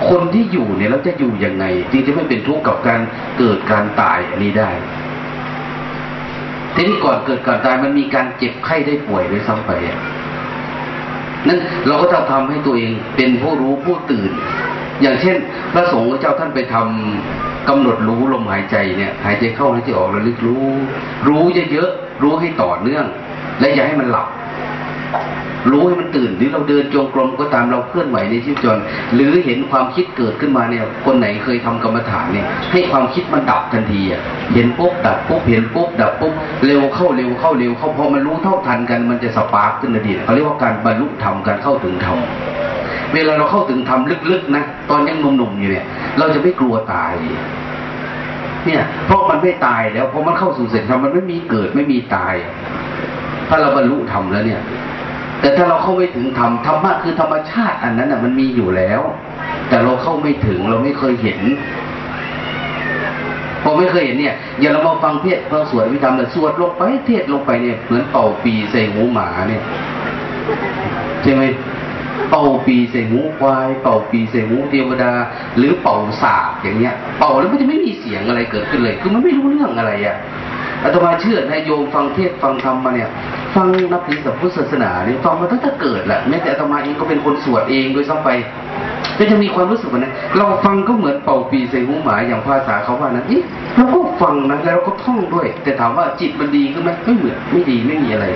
คนที่อยู่เนี่ยเราจะอยู่ยังไงจึงจะไม่เป็นทุกข์กับการเกิดการตายอันนี้ได้ทีนี้ก่อนเกิดการตายมันมีการเจ็บไข้ได้ป่วยด้วยซ้ำไปนั้นเราก็ต้องทำให้ตัวเองเป็นผู้รู้ผู้ตื่น อย่างเช่น พระสงฆ์เจ้าท่านไปทำ กำหนดรู้ลมหายใจเนี่ย หายใจเข้าหายใจออกระลึกรู้ รู้เยอะๆรู้ให้ต่อเนื่อง และอย่าให้มันหลับ รู้ให้มันตื่นหรือเราเดินจงกรมก็ตามเราเคลื่อนไหวในชีวิตจรหรือเห็นความคิดเกิดขึ้นมาเนี่ย คนไหนเคยทำกรรมฐานเนี่ยให้ความคิดมันดับทันทีอะเห็นปุ๊บดับปุ๊บเห็นปุ๊บดับปุ๊บเร็วเข้าเร็วเข้าเร็วเข้าพอมันรู้เท่าทันกันมันจะสปาร์กขึ้นนาทีเขาเรียกว่าการบรรลุธรรมการเข้าถึงธรรม เวลาเราเข้าถึงธรรมลึกๆนะตอนยังหนุ่มๆอยู่เนี่ย เราจะไม่กลัวตาย เนี่ย เพราะมันไม่ตายแล้วเพอมันเข้าสู่เสร็จธรรมมันไม่มีเกิดไม่มีตาย ถ้าเราบรรลุธรรมแล้วเนี่ย แต่ถ้าเราเข้าไม่ถึงธรรมธรรมะคือธรรมชาติอันนั้นอะ มันมีอยู่แล้ว แต่เราเข้าไม่ถึงเราไม่เคยเห็นพอไม่เคยเห็นเนี่ยอย่าเรามาฟังเทศเราสวดวิธรรมแต่สวดลงไปเทศลงไปเนี่ยเหมือนเป่าปีใส่หูหมาเนี่ยใช่ไหม เป่าปีใส่หูควาย เป่าปีใส่หูเทวดา หรือเป่าสาบอย่างเงี้ย เป่าแล้วมันจะไม่มีเสียงอะไรเกิดขึ้นเลย คือมันไม่รู้เรื่องอะไรอะอาตมาเชื่อนะโยมฟังเทศฟังธรรมมาเนี่ย ฟังนับถือสัพพุทธศาสนาเนี่ยฟังมาตั้งแต่เกิดแหละแม้แต่อาตมาเองก็เป็นคนสวดเองโดยซ้ำไปก็จะมีความรู้สึกว่านะเราฟังก็เหมือนเป่าปีใส่หูหมาอย่างภาษาเขาว่านะนี่เราก็ฟังนะแล้วเราก็ท่องด้วย แต่ถามว่าจิตมันดีขึ้นไหมไม่เหมือนไม่ดีไม่มีอะไร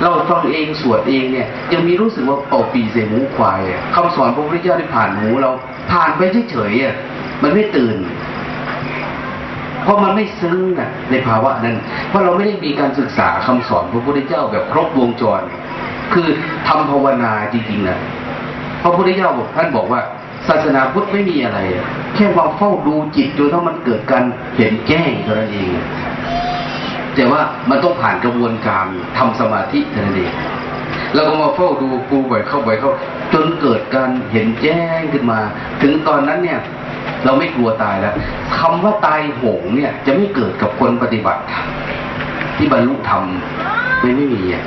เราฟังเองสวดเองเนี่ยยังมีรู้สึกว่าเป่าปีใส่หูควายคำสอนพระพุทธเจ้าได้ผ่านหูเราผ่านไปเฉยๆมันไม่ตื่น เพราะมันไม่ซึ้งน่ะในภาวะนั้น เพราะเราไม่ได้มีการศึกษาคำสอนพระพุทธเจ้าแบบครบวงจร คือทำภาวนาจริงๆนะพระพุทธเจ้าท่านบอกว่าศาสนาพุทธไม่มีอะไร แค่มามเฝ้าดูจิตจนถ้ามันเกิดการเห็นแจ้งเท่านั้นเอง แต่ว่ามันต้องผ่านกระบวนการทำสมาธิเท่านั้นเองเราก็มาเฝ้าดูปูบ่อยเข้าบ่อยเข้า จนเกิดการเห็นแจ้งขึ้นมา ถึงตอนนั้นเนี่ย เราไม่กลัวตายแล้วคำว่าตายโหงเนี่ย จะไม่เกิดกับคนปฏิบัติที่บรรลุธรรมไม่ไม่มีอะ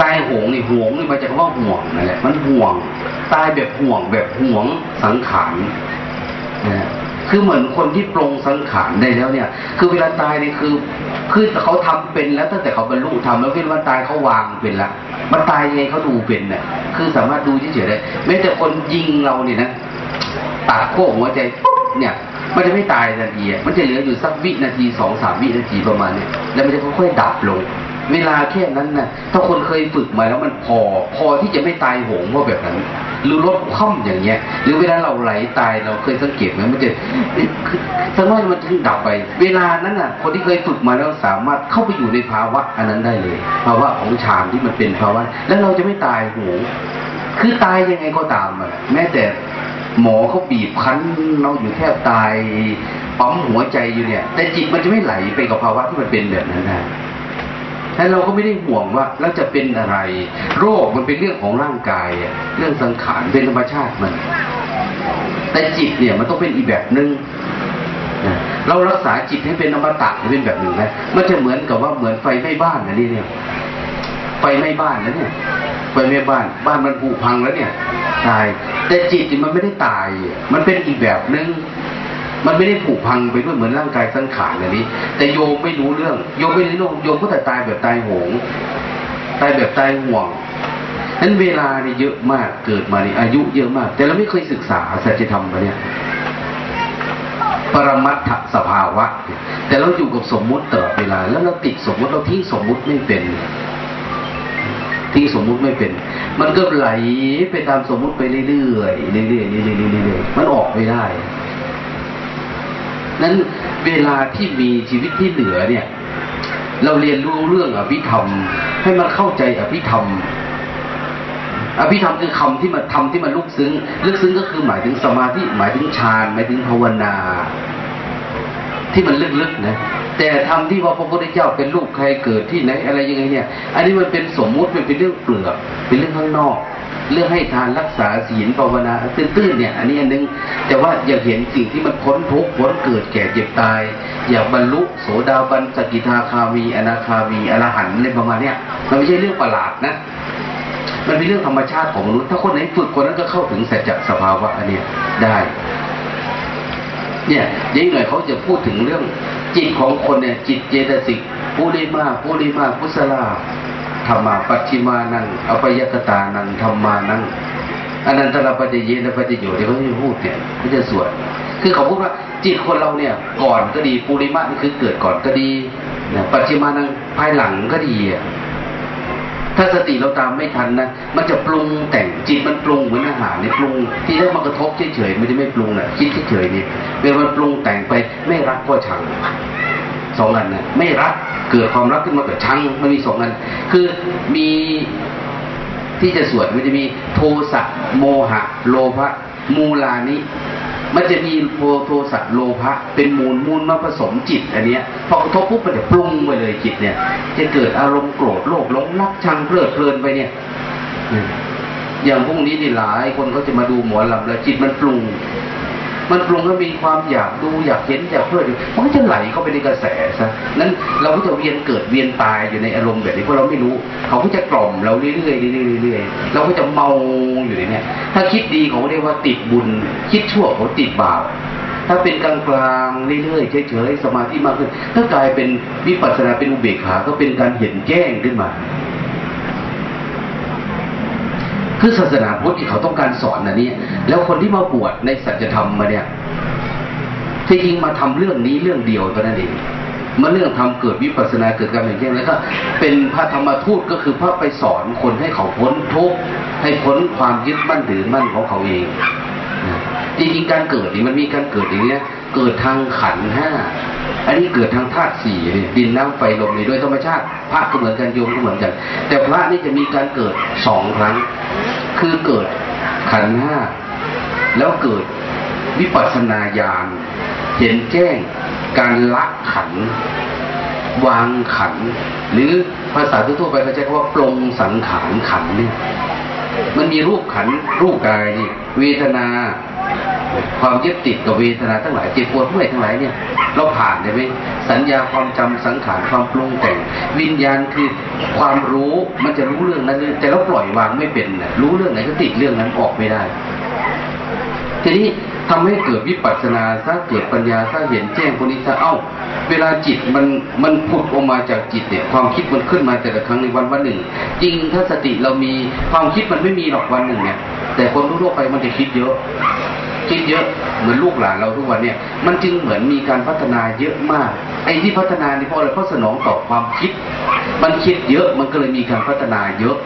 ตายหงนี่หวงนี่มาจากคำว่าห่วงนั่นแหละมันห่วง ตายแบบห่วงแบบห่วงสังขารนะ คือเหมือนคนที่ปรงสังขารได้แล้วเนี่ย คือเวลาตายนี่คือคือเขาทำเป็นแล้วตั้งแต่เขาบรรลุทำแล้วเวลาตายเขาวางเป็นละมันตายยังไงเขาดูเป็นเนี่ยคือสามารถดูเฉยๆได้แม้แต่คนยิงเราเนี่ยนะตัดโค้งหัวใจปุ๊บเนี่ยมันจะไม่ตายทันทีมันจะเหลืออยู่สักวินาทีสองสามวินาทีประมาณนี้แล้วมันจะค่อยๆดับลง เวลาแค่นั้นนะ่ะ ถ้าคนเคยฝึกมาแล้วมันพอ พอที่จะไม่ตายโหงเพราแบบนั้น หรือลดค่อมอย่างเงี้ย หรือเวลาเราไหลตายเราเคยสังเกตไหมมันจะสักน้อยมันถึงดับไป เวลานั้นน่ะ คนที่เคยฝึกมาแล้วสามารถเข้าไปอยู่ในภาวะอันนั้นได้เลย ภาวะของฌานที่มันเป็นภาวะ แล้วเราจะไม่ตายโหงคือตายยังไงก็ตามอะแม้แต่หมอเขาบีบคั้นเราอยู่แทบตายปั๊มหัวใจอยู่เนี่ย แต่จิตมันจะไม่ไหลไปกับภาวะที่มันเป็นแบบนั้นนะ แต่เราก็ไม่ได้ห่วงว่าเราจะเป็นอะไร โรคมันเป็นเรื่องของร่างกายเรื่องสังขารเป็นธรรมชาติมัน แต่จิตเนี่ยมันต้องเป็นอีกแบบหนึ่งเรารักษาจิตให้เป็นอมตะเป็นแบบหนึ่งนะมันจะเหมือนกับว่าเหมือนไฟไหม้บ้านนะนี่เนี่ยไฟไหม้บ้านแล้วเนี่ยไฟไหม้บ้าน บ้านมันผุพังแล้วเนี่ยตาย แต่จิตมันไม่ได้ตาย มันเป็นอีกแบบหนึ่ง มันไม่ได้ผูกพังไปด้วยเหมือนร่างกายสังขารอย่างนี้ แต่โยมไม่รู้เรื่อง โยมไม่รู้เรื่องโยมก็แต่ตายแบบตายโหงตายแบบตายห่วงนั้นเวลานี่เยอะมากเกิดมานี่อายุเยอะมาก แต่เราไม่เคยศึกษาสัจธรรมมาเนี่ยปรมัตถสภาวะ แต่เราอยู่กับสมมุติตลอดเวลา แล้วเราติดสมมุติเราทิ้งสมมุติไม่เป็นทิ้งสมมุติไม่เป็น มันก็ไหลไปตามสมมุติไปเรื่อยๆเรื่อยๆเรื่อยๆเรื่อยๆมันออกไม่ได้ นั้นเวลาที่มีชีวิตที่เหลือเนี่ย เราเรียนรู้เรื่องอภิธรรม ให้มันเข้าใจอภิธรรมอภิธรรมคือคำที่มันทำที่มันลึกซึ้ง ลึกซึ้งก็คือหมายถึงสมาธิหมายถึงฌานหมายถึงภาวนา ที่มันลึกๆนะแต่ทำที่ว่าพระพุทธเจ้าเป็นลูกใครเกิดที่ไหนอะไรยังไงเนี่ย อันนี้มันเป็นสมมุติมันเป็นเรื่องเปลือกเป็นเรื่องข้างนอก เรื่องให้ทานรักษาศีลภาวนาตื้นๆเนี่ย อันนี้อันนึง แต่ว่าอยากเห็นสิ่งที่มันพ้นทุกข์พ้นเกิดแก่เจ็บตาย อยากบรรลุโสดาบันสกิทาคามีอนาคามีอรหันต์อะไรประมาณเนี้ยมันไม่ใช่เรื่องประหลาดนะ มันเป็นเรื่องธรรมชาติของมนุษย์ถ้าคนไหนฝึกคนนั้นก็เข้าถึงสัจสภาวะอันนี้ได้ เนี่ยยิ่งหน่อยเขาจะพูดถึงเรื่องจิตของคนเนี่ย จิตเจตสิกผู้ริมากผู้ริมากพุสลา ธรรมาปัจฉิมานังอภยกตานังธรรมานังอนันตระปัจเยนะปัจโยที่เขาจะพูดเนี่ยเขาจะสวดคือเขาพูดว่าจิตคนเราเนี่ยก่อนก็ดีปุริมานี่คือเกิดก่อนก็ดีนะปัจฉิมานังภายหลังก็ดีอะถ้าสติเราตามไม่ทันนะ มันจะปรุงแต่งจิตมันปรุงเหมือนอาหารเนี่ยปรุง ที่ถ้ามันกระทบเฉยๆมันจะไม่ปรุงอะคิดเฉยๆนี่เวลามันปรุงแต่งไปไม่รักก็ชัง สองอันนะไม่รักเกิดความรักขึ้นมาเกิดชังมันมีสองอัน คือมีที่จะสวดมันจะมีโทสะโมหะ โลภะมูลานิมันจะมีโพโทสัตโลภะเป็นมูลมูลมาผสมจิตอันเนี้ยพอกระทบปุ๊บมันจะปรุงไปเลยจิตเนี่ย จะเกิดอารมณ์โกรธโลภหลงรักชังเพลิดเพลินไปเนี่ยอย่างพรุ่งนี้นี่หลายคนเขาจะมาดูหมอลำแล้วจิตมันปรุง มันปรุงก็มีความอยากดูอยากเห็นอยากเพลิดมันก็จะไหลเข้าไปในกระแสซะนั้นเราก็จะเวียนเกิดเวียนตายอยู่ในอารมณ์แบบนี้เพราะเราไม่รู้เขาก็จะกล่อมเราเรื่อยๆเรื่อยๆเรื่อยๆเราก็จะเมาอยู่ในนี้ถ้าคิดดีเขาเรียกว่าติดบุญ คิดชั่วเขาติดบาปถ้าเป็นกลางกลางเรื่อยๆเฉยๆสมาธิมากขึ้นถ้ากลายเป็นวิปัสสนาเป็นอุเบกขาก็เป็นการเห็นแจ้งขึ้นมา คือศาสนาพุทธที่เขาต้องการสอนนะเนี่ยแล้วคนที่มาบวชในสัจธรรมมาเนี่ยที่จริงมาทำเรื่องนี้เรื่องเดียวตอนนั้นเองมาเรื่องทำเกิดวิปัสสนาเกิดการเห็นแจ้งแล้วก็เป็นพระธรรมทูตก็คือพระไปสอนคนให้เขาพ้นทุกข์ให้พ้นความยึดมั่นถือมั่นของเขาเองจริงๆการเกิดนี่มันมีการเกิดอย่างเนี้ย เกิดทางขันห้า อันนี้เกิดทางธาตุสี่ดินน้ำไฟลมนี่โดยธรรมชาติพระก็เหมือนกันโยมก็เหมือนกัน แต่พระนี่จะมีการเกิดสองครั้ง คือเกิดขันห้าแล้วเกิดวิปัสสนาญาณเห็นแจ้งการละขัน วางขัน หรือภาษาทั่วไปเขาใช้คำว่าปรงสังขารขันเนี่ยมันมีรูปขันรูปกายนี่เวทนา ความยึดติดกับเวทนาทั้งหลายเจ็บปวดเมื่อยทั้งหลายเนี่ย เราผ่านได้ไหมสัญญาความจำสังขารความปรุงแต่ง วิญญาณคือความรู้มันจะรู้เรื่องนั้นแต่เราปล่อยวางไม่เป็นนะรู้เรื่องไหนก็ติดเรื่องนั้นออกไม่ได้ ทีนี้ทำให้เกิดวิปัสสนาถ้าเกิดปัญญาถ้าเห็นแจ้งพวกนี้ถ้าเอ้า เวลาจิตมันมันผุดออกมาจากจิตเนี่ยความคิดมันขึ้นมาแต่ละครั้งในวันวันหนึ่ง จริงถ้าสติเรามีความคิดมันไม่มีหรอกวันหนึ่งเนี่ยแต่คนทั่วไปมันจะคิดเยอะ คิดเยอะเหมือนลูกหลานเราทุกวันเนี่ย มันจึงเหมือนมีการพัฒนาเยอะมาก ไอ้ที่พัฒนานี่เพราะอะไรเพราะสนองต่อความคิด มันคิดเยอะมันก็เลยมีการพัฒนาเยอะ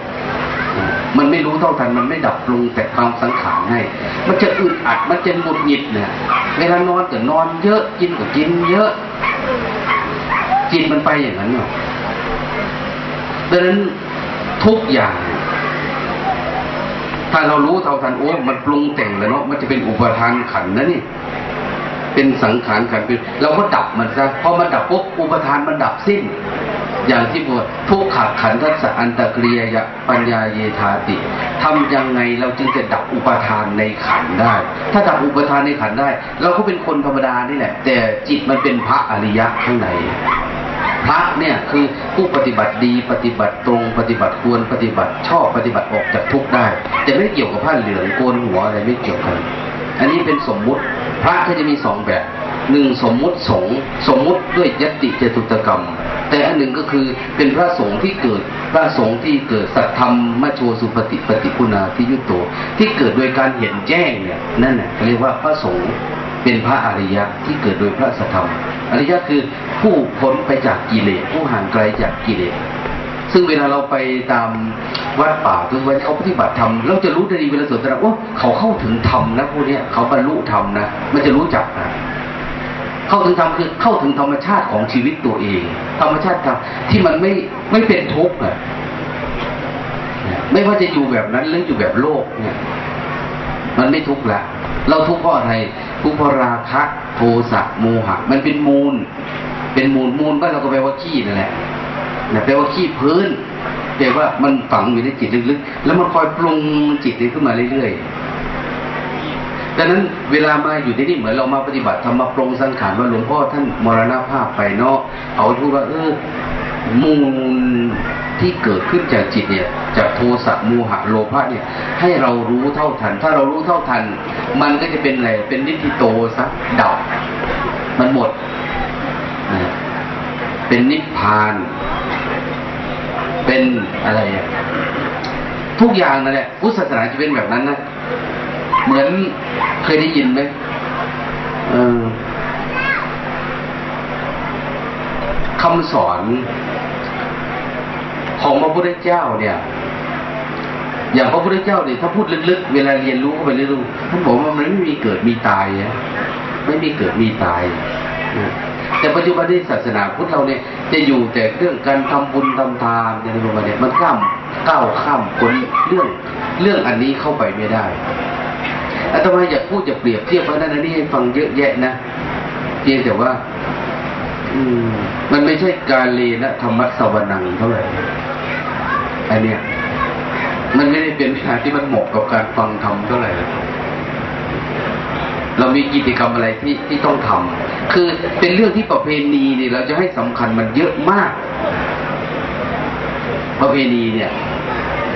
มันไม่รู้เท่าทันมันไม่ดับปรุงแต่ความสังขารให้มันจะอึดอัดมันจะหงุดหงิดเนี่ยเวลานอนก็นอนเยอะกินก็กินเยอะ จิตมันไปอย่างนั้นเนาะดังนั้นทุกอย่าง ถ้าเรารู้เท่าทันโอ้มันปรุงแต่งแล้วเนาะมันจะเป็นอุปทานขันนะนี่ เป็นสังขารขันเป็นเราก็ดับมันซะพอมันดับปุ๊บอุปทานมันดับสิ้น อย่างที่บอกทุกขัดขันทัศอันตะกริยะปัญญาเยธาติทำยังไงเราจึงจะดับอุปทานในขันได้ ถ้าดับอุปทานในขันได้ เราก็เป็นคนธรรมดานี่แหละแต่จิตมันเป็นพระอริยะข้างใน พระเนี่ยคือผู้ปฏิบัติดีปฏิบัติตรง ปฏิบัติควรปฏิบัติชอบปฏิบัติออกจากทุกข์ได้ แต่ไม่เกี่ยวกับผ้าเหลืองโกนหัวอะไรไม่เกี่ยวกัน อันนี้เป็นสมมุติพระก็จะมีสองแบบหนึ่งสมมุติสงสมมุติด้วยยติเจตุตกรรม แต่อันหนึ่งก็คือเป็นพระสงฆ์ที่เกิดพระสงฆ์ที่เกิดสัตธรรมมัโชสุปฏิปฏิปุนาทิยุตโตที่เกิดโดยการเห็นแจ้งเนี่ยนั่นแหละเรียกว่าพระสงฆ์ เป็นพระอริยะที่เกิดโดยพระสัทธรรม อริยะคือผู้พ้นไปจากกิเลสผู้ห่างไกลจากกิเลสซึ่งเวลาเราไปตามวัดป่าทุกวันเขาปฏิบัติธรรมเราจะรู้ได้ดีเวลาสนทนาว่าเขาเข้าถึงธรรมนะพวกนี้เขาบรรลุธรรมนะมันจะรู้จักนะเข้าถึงธรรมคือเข้าถึงธรรมชาติของชีวิตตัวเอง ธรรมชาติธรรมที่มันไม่ไม่เป็นทุกข์อะไม่ว่าจะอยู่แบบนั้นหรืออยู่แบบโลกเนี่ย มันไม่ทุกข์ละเราทุกข์เพราะอะไร ทุกพราะราคะโทสะโมหะ มันเป็นมูล เป็นมูลมูลก็เราก็แปลว่าขี้นั่นแหละแปลว่าขี้พื้นแปลว่ามันฝังอยู่ในจิตลึกๆ แล้วมันคอยปรุงจิตนี้ขึ้นมาเรื่อยๆดังนั้นเวลามาอยู่ที่นี่เหมือนเรามาปฏิบัติธรรมมาปรงสังขารว่าหลวงพ่อท่านมรณภาพไปเนาะเอาพูดว่าเออ มูลที่เกิดขึ้นจากจิตเนี่ยจากโทสะโมหะโลภะเนี่ย ให้เรารู้เท่าทัน ถ้าเรารู้เท่าทัน มันก็จะเป็นอะไรเป็นนิพิโตซะดับ มันหมด เป็นนิพพาน เป็นอะไรอะทุกอย่างนั่นแหละพุทธศาสนาจะเป็นแบบนั้นนะเหมือนเคยได้ยินไหมคำสอน ของพระพุทธเจ้าเนี่ย อย่างพระพุทธเจ้าเนี่ยถ้าพูดลึกๆ เวลาเรียนรู้เข้าไปเรื่อยๆท่านบอกว่ามันไม่มีเกิดมีตายนะไม่มีเกิดมีตายนะแต่ปัจจุบันนี้ศาสนาพุทธเราเนี่ยจะอยู่แต่เรื่องการทำบุญทำทานในประมาณนี้มันข้ามก้าวข้ามคนเรื่องเรื่องอันนี้เข้าไปไม่ได้อาตมาอยากพูดอยากเปรียบเทียบเพราะนั้นอันนี้ให้ฟังเยอะแยะนะเพียงแต่ว่า อืม มันไม่ใช่การเลนะธรรมะสวนังเท่าไหร่ อันเนี้ยมันไม่ได้เป็นวิชาที่มันเหมาะกับการฟังธรรมเท่าไหร่เรามีกิจกรรมอะไรที่ที่ต้องทำคือเป็นเรื่องที่ประเพณีเนี่ยเราจะให้สำคัญมันเยอะมาก ประเพณีเนี่ย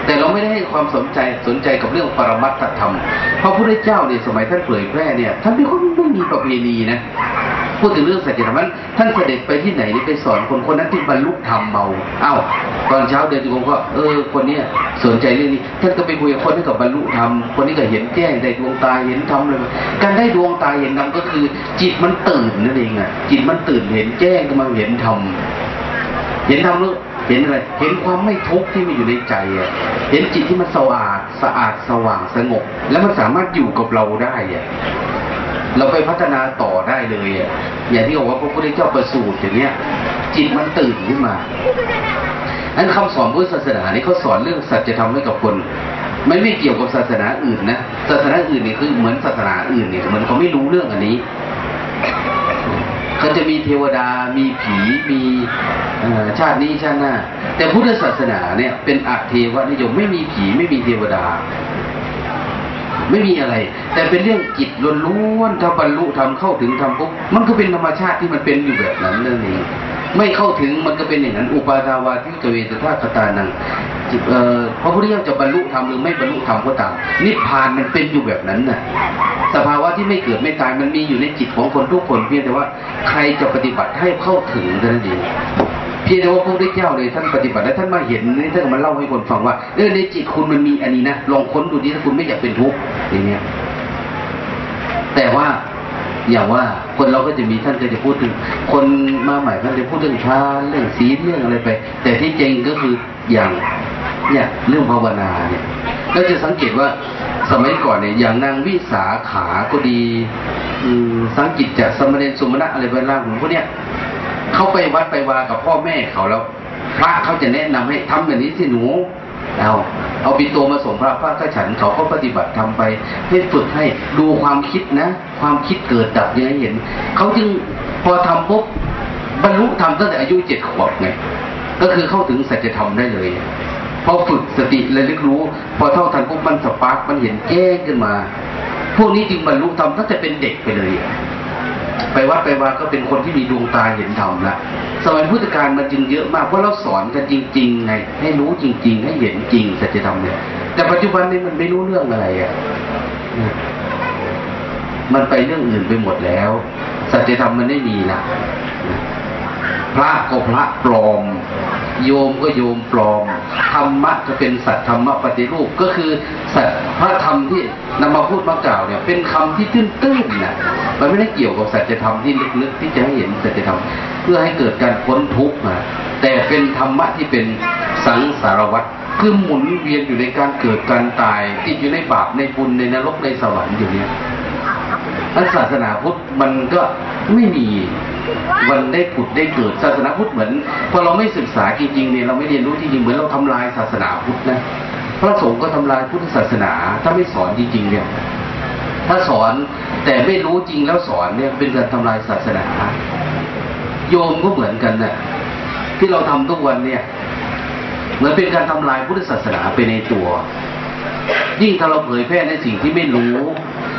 แต่เราไม่ได้ให้ความสนใจสนใจกับเรื่องปรมัตถธรรมเพราะพระพุทธเจ้าเนี่ยสมัยท่านเผยแพร่เนี่ยท่านไม่ค่อยไม่มีประเพณีนะ พูดถึงเรื่องสัจธรรมนั้นท่านเสด็จไปที่ไหนนี่ไปสอนคนคนนั้นที่บรรลุธรรมเมาเอ้าตอนเช้าเดินจงกรมก็เออคนเนี้ยสนใจเรื่องนี้ท่านก็ไปคุยกับคนที่กับบรรลุธรรมคนนี้ก็เห็นแจ้งได้ดวงตาเห็นธรรมเลยการได้ดวงตาเห็นธรรมก็คือ จิตมันตื่นนั่นเองอะจิตมันตื่นเห็นแจ้งก็มาเห็นธรรมเห็นธรรมแล้วเห็นอะไร เห็นความไม่ทุกข์ที่มีอยู่ในใจอะ เห็นจิตที่มันสว่างสะอาดสว่างสงบ แล้วมันสามารถอยู่กับเราได้อะ เราไปพัฒนาต่อได้เลยอะอย่างที่บอกว่าพระพุทธเจ้าประสูติอย่างเนี้ยจิตมันตื่นขึ้นมาอันคำสอนพุทธศาสนานี่เขาสอนเรื่องสัจธรรมให้กับคนไม่ไม่เกี่ยวกับศาสนาอื่นนะศาสนาอื่นนี่คือเหมือนศาสนาอื่นเนี่ยเหมือนเขาไม่รู้เรื่องอันนี้เขาจะมีเทวดา มีผีมีชาตินี้ชาติหน้า แต่พุทธศาสนาเนี่ยเป็นอัตเทวนิยมไม่มีผีไม่มีเทวดา ไม่มีอะไร แต่เป็นเรื่องจิตล้วนๆถ้าบรรลุทำเข้าถึงทำปุ๊บมันก็เป็นธรรมชาติที่มันเป็นอยู่แบบนั้นนั่นเองไม่เข้าถึงมันก็เป็นอย่างนั้น อุปาทาวาทิกเวตธาคตานังเพระพุทธเจ้าจะบรรลุธรรมหรือไม่บรรลุธรรมก็ตามนิพพานมันเป็นอยู่แบบนั้นน่ะสภาวะที่ไม่เกิดไม่ตายมันมีอยู่ในจิตของคนทุกคนเพียงแต่ว่าใครจะปฏิบัติให้เข้าถึงเท่านั้นเอง พียงแต่ว่าพระพุทธเจ้าเลยท่านปฏิบัติแล้วท่านมาเห็นนี่ท่านมาเล่าให้คนฟังว่าเออในจิตคุณมันมีอันนี้นะลองค้นดูดิถ้าคุณไม่อยากเป็นทุกข์อย่างเงี้ยแต่ว่าอย่างว่าคนเราก็จะมีท่านก็จะพูดถึง คนมาใหม่ท่านจะพูดเรื่องทานเรื่องศีลเรื่องอะไรไป แต่ที่จริงก็คืออย่างเนี่ยเรื่องภาวนาเนี่ยเราจะสังเกตว่าสมัยก่อนเนี่ยอย่างนางวิสาขาก็ดีสังกิจจะสมณเณรสมณะอะไรเวลาของพวกเนี้ย เขาไปวัดไปวากับพ่อแม่เขาแล้ว พระเขาจะแนะนำให้ทำแบบนี้สิหนูเอาเอาปิโตมาส่งพระพระก็ฉันเขาก็ปฏิบัติทำไปให้ฝึกให้ดูความคิดนะ ความคิดเกิดดับยังไงเห็นเขาจึงพอทำปุ๊บบรรลุธรรมตั้งแต่อายุเจ็ดขวบไงก็คือเข้าถึงสัจธรรมได้เลยพอฝึกสติระลึกรู้ พอเท่าทันปุ๊บมัน spark มันเห็นแจ้งขึ้นมา พวกนี้จึงบรรลุธรรมตั้งแต่เป็นเด็กไปเลย ไปวัดไปวาก็เป็นคนที่มีดวงตาเห็นธรรมละสมัยพุทธกาลมันจึงเยอะมากเพราะเราสอนกันจริงๆไงให้รู้จริง ๆ ให้เห็นจริงสัจธรรมเนี่ยแต่ปัจจุบันนี้มันไม่รู้เรื่องอะไรอะมันไปเรื่องอื่นไปหมดแล้วสัจธรรมมันไม่มีละ พระก็พระปลอม โยมก็โยมปลอม ธรรมะจะเป็นสัตธรรมะปฏิรูปก็คือสัตพระธรรมที่นำมาพูดมากล่าวเนี่ย เป็นคำที่ตื้นๆนะมันไม่ได้เกี่ยวกับสัจธรรมที่ลึกๆที่จะให้เห็นสัจธรรม เพื่อให้เกิดการพ้นทุกข์นะแต่เป็นธรรมะที่เป็นสังสารวัตรคือหมุนเวียนอยู่ในการเกิดการตายติดอยู่ในบาปในบุญในนรกในสวรรค์อยู่เนี่ย อันศาสนาพุทธมันก็ไม่มีวันได้ผุดได้เกิดศาสนาพุทธเหมือนพอเราไม่ศึกษาจริงๆเนี่ยเราไม่เรียนรู้จริงๆเหมือนเราทำลายศาสนาพุทธนะพระสงฆ์ก็ทำลายพุทธศาสนา ถ้าไม่สอนจริง ๆ เนี่ย ถ้าสอนแต่ไม่รู้จริงแล้วสอนเนี่ยเป็นการทำลายศาสนา โยมก็เหมือนกันนะ่ะที่เราทำทุกวันเนี่ยเหมือนเป็นการทำลายพุทธศาสนาไปในตัว ยิ่งถ้าเราเผยแพร่ในสิ่งที่ไม่รู้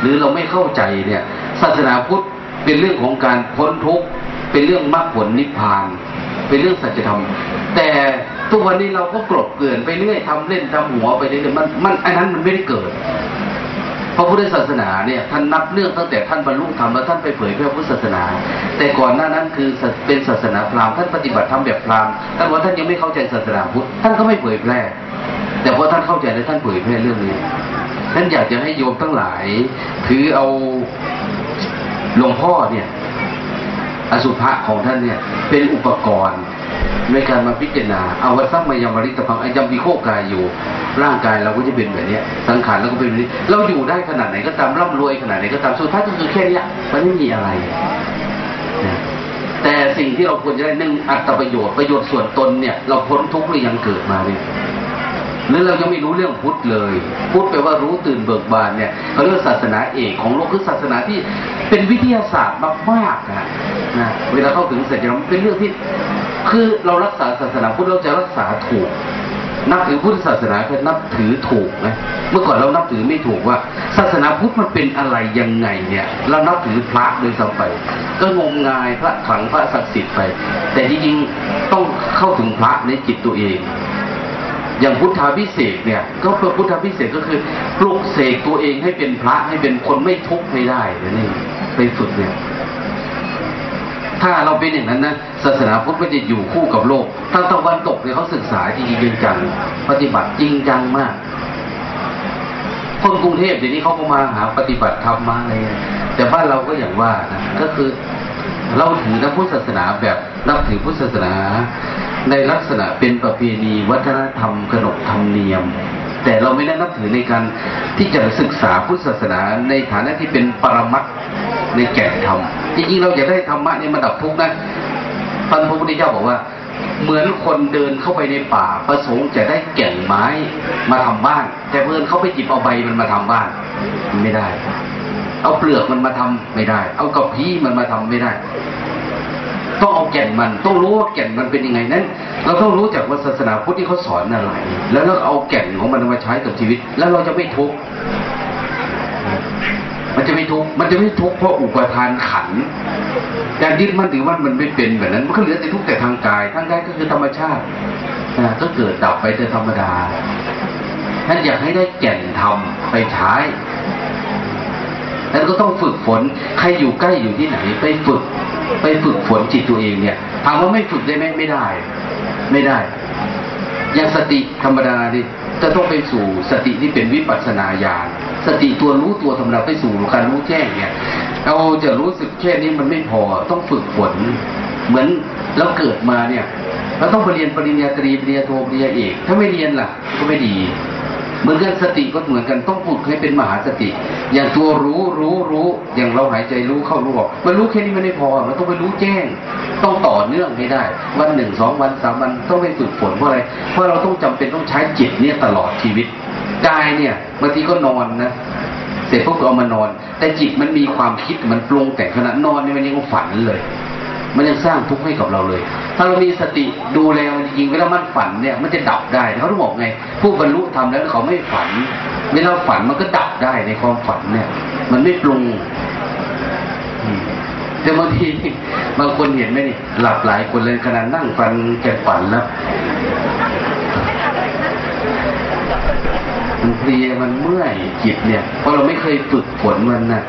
หรือเราไม่เข้าใจเนี่ยศาสนาพุทธเป็นเรื่องของการพ้นทุกข์เป็นเรื่องมรรคผลนิพพาน เป็นเรื่องสัจธรรม แต่ทุกวันนี้เราก็กลบเกลื่อนไปเรื่อยทำเล่นทำหัวไปเรื่อยมันมันไอันนั้นมันไม่ได้เกิดพระพุทธศาสนาเนี่ยท่านนับเรื่องตั้งแต่ท่านบรรลุธรรมแล้วท่านไปเผยแพร่พุทธศาสนา แต่ก่อนหน้านั้นคือเป็นศาสนาพราหมณ์ท่านปฏิบัติธรรมแบบพราหมณ์ท่านว่าท่านยังไม่เข้าใจศาสนาพุทธท่านก็ไม่เผยแพร่ แต่พอท่านเข้าใจแล้วท่านเผยแพร่เรื่องนี้ท่านอยากจะให้โยมทั้งหลาย ถือเอาหลวงพ่อเนี่ย อสุภะของท่านเนี่ย เป็นอุปกรณ์ในการมาพิจารณาเอาวัสัมมายามริตพังอายังมีโคกายอยู่ ร่างกายเราก็จะเป็นแบบนี้สังขารเราก็เป็นแบบนี้ เราอยู่ได้ขนาดไหนก็ตามร่ำรวยขนาดไหนก็ตามสุดท้ายก็คือแค่นี้มันไม่มีอะไรนะแต่สิ่งที่เราควรจะได้หนึ่งอัตประโยชน์ประโยชน์ส่วนตนเนี่ย เราพ้นทุกข์หรือยังเกิดมาเนี่ย หรือเรายังไม่รู้เรื่องพุทธเลย พุทธแปลว่ารู้ตื่นเบิกบานเนี่ยเขาเรียกศาสนาเอกของโลกคือศาสนาที่เป็นวิทยาศาสตร์มากๆนะนะเวลาเข้าถึงเสร็จแล้วเป็นเรื่องที่คือเรารักษาศาสนาพุทธเราจะรักษาถูกนับถือพุทธศาสนาคือนับถือถูกนะเมื่อก่อนเรานับถือไม่ถูกว่า ศาสนาพุทธมันเป็นอะไรยังไงเนี่ย เรานับถือพระโดยซ้ำไปก็งมงายพระขลังพระศักดิ์สิทธิ์ไป แต่จริงๆต้องเข้าถึงพระในจิตตัวเอง อย่างพุทธาพิเศษเนี่ยก็คือพุทธาพิเศษกก็คือปลุกเสกตัวเองให้เป็นพระให้เป็นคนไม่ทุกข์ไม่ได้นั่นเองไปฝึกเนี่ยถ้าเราเป็นอย่างนั้นนะศาสนาพุทธก็จะอยู่คู่กับโลกทางตะวันตกเนี่ยเขาศึกษาจริงจริงจังปฏิบัติจริงจังมาก คนกรุงเทพเดี๋ยวนี้เขาก็มาหาปฏิบัติธรรมมาอะไรเงี้ยแต่บ้านเราก็อย่างว่านะก็คือเราถือนะพุทธศาสนาแบบนับถือพุทธศาสนา ในลักษณะเป็นประเพณีวัฒนธรรมขนบธรรมเนียม แต่เราไม่ได้นับถือในการที่จะศึกษาพุทธศาสนาในฐานะที่เป็นปรมัตถ์ในแก่นธรรมจริงๆเราอยากได้ธรรมะในมาดับทุกข์นะท่านพระพุทธเจ้าบอกว่า เหมือนคนเดินเข้าไปในป่า ประสงค์จะได้แก่นไม้มาทำบ้าน แต่เพื่อนเขาไปจิบเอาใบมันมาทำบ้านไม่ได้ เอาเปลือกมันมาทำไม่ได้ เอากระพี้มันมาทำไม่ได้ ต้องเอาแก่นมัน ต้องรู้ว่าแก่นมันเป็นยังไงนั้น เราต้องรู้จากว่าศาสนาพุทธที่เขาสอนอะไร แล้วเราเอาแก่นของมันมาใช้กับชีวิต แล้วเราจะไม่ทุกข์มันจะไม่ทุกข์มันจะไม่ทุกข์เพราะอุปทานขันการยึดมั่นถือว่ามันไม่เป็นแบบนั้นมันก็เหลือแต่ทุกข์แต่ทางกายทางกายก็คือธรรมชาตินะก็เกิดดับไปเป็นธรรมดาท่านอยากให้ได้แก่นธรรมไปใช้ แล้วก็ต้องฝึกฝนใครอยู่ใกล้อยู่ที่ไหน ไปฝึก ไปฝึกฝนจิตตัวเองเนี่ยถามว่าไม่ฝึกได้ไหมไม่ได้ ไม่ได้ อย่างสติธรรมดาดิจะต้องไปสู่สติที่เป็นวิปัสสนาญาณสติตัวรู้ตัวธรรมดาไปสู่การรู้แจ้งเนี่ยเราจะรู้สึกแค่นี้มันไม่พอต้องฝึกฝน เหมือนเราเกิดมาเนี่ยเราต้องไปเรียนปริญญาตรีปริญญาโทปริญญาเอก ถ้าไม่เรียนล่ะ ก็ไม่ดี เหมือนกันสติก็เหมือนกันต้องฝึกให้เป็นมหาสติ อย่างตัวรู้รู้รู้อย่างเราหายใจรู้เข้ารู้ออกมันรู้แค่นี้มันไม่พอมันต้องไปรู้แจ้ง ต้องต่อเนื่องให้ได้ วันหนึ่งสองวันสามวันต้องไปฝึกฝนเพราะอะไรเพราะเราต้องจำเป็นต้องใช้จิตเนี่ยตลอดชีวิตกายเนี่ยบางทีก็นอนนะเสร็จปุ๊บก็เอามานอน แต่จิตมันมีความคิดมันปรุงแต่งขณะนอนเนี่ยมันยังฝันเลย มันยังสร้างทุกข์ให้กับเราเลย ถ้าเรามีสติดูแลมันจริงๆเวลามันฝันเนี่ย มันจะดับได้เขาต้องบอกไง ผู้บรรลุธรรมแล้วเขาไม่ฝัน เวลาฝันมันก็ดับได้ในความฝันเนี่ย มันไม่ปรุงแต่บางทีบางคนเห็นไหมนี่หลับหลายคนเลยขนาดนั่งฟันแกฝันแล้วมันเพลียมันเมื่อยจิตเนี่ยเพราะเราไม่เคยฝึกฝนมันนะ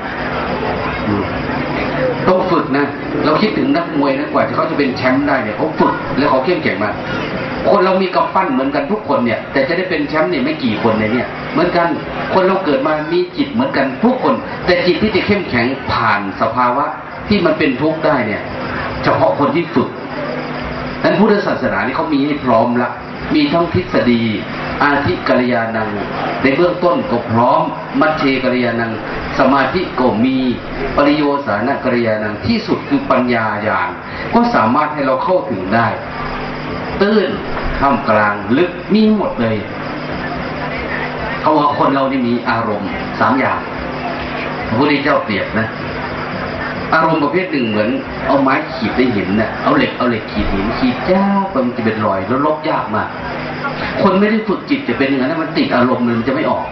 ต้องฝึกนะ เราคิดถึงนักมวยนะกว่าที่เขาจะเป็นแชมป์ได้เนี่ยเขาฝึกแล้วเขาเข้มแข็งมาคนเรามีกำปั้นเหมือนกันทุกคนเนี่ย แต่จะได้เป็นแชมป์เนี่ยไม่กี่คนในเนี่ย เหมือนกันคนเราเกิดมามีจิตเหมือนกันทุกคน แต่จิตที่จะเข้มแข็งผ่านสภาวะที่มันเป็นทุกข์ได้เนี่ย เฉพาะคนที่ฝึกนั้นพุทธศาสนานี่เขามีให้พร้อมละ มีทั้งทฤษฎี อาทิกัลยาณัง ในเบื้องต้นก็พร้อม มัชเชกัลยาณัง สมาธิก็มีปริโยสานกัลยาณังที่สุดคือปัญญาญาณก็สามารถให้เราเข้าถึงได้ ตื้นท่ามกลางลึกมีหมดเลยเขาว่าคนเรานี่มีอารมณ์สามอย่างพระพุทธเจ้าเปรียบนะ อารมณ์ประเภทหนึ่งเหมือน เอาไม้ขีดได้หินเนะ่ะเอาเหล็กเอาเหล็กขีดหินขีดยากมันจะเป็นรอยแล้วลบยากมาก คนไม่ได้ฝึกจิตจะเป็นอย่างนั้นมันติดอารมณ์มันจะไม่ออก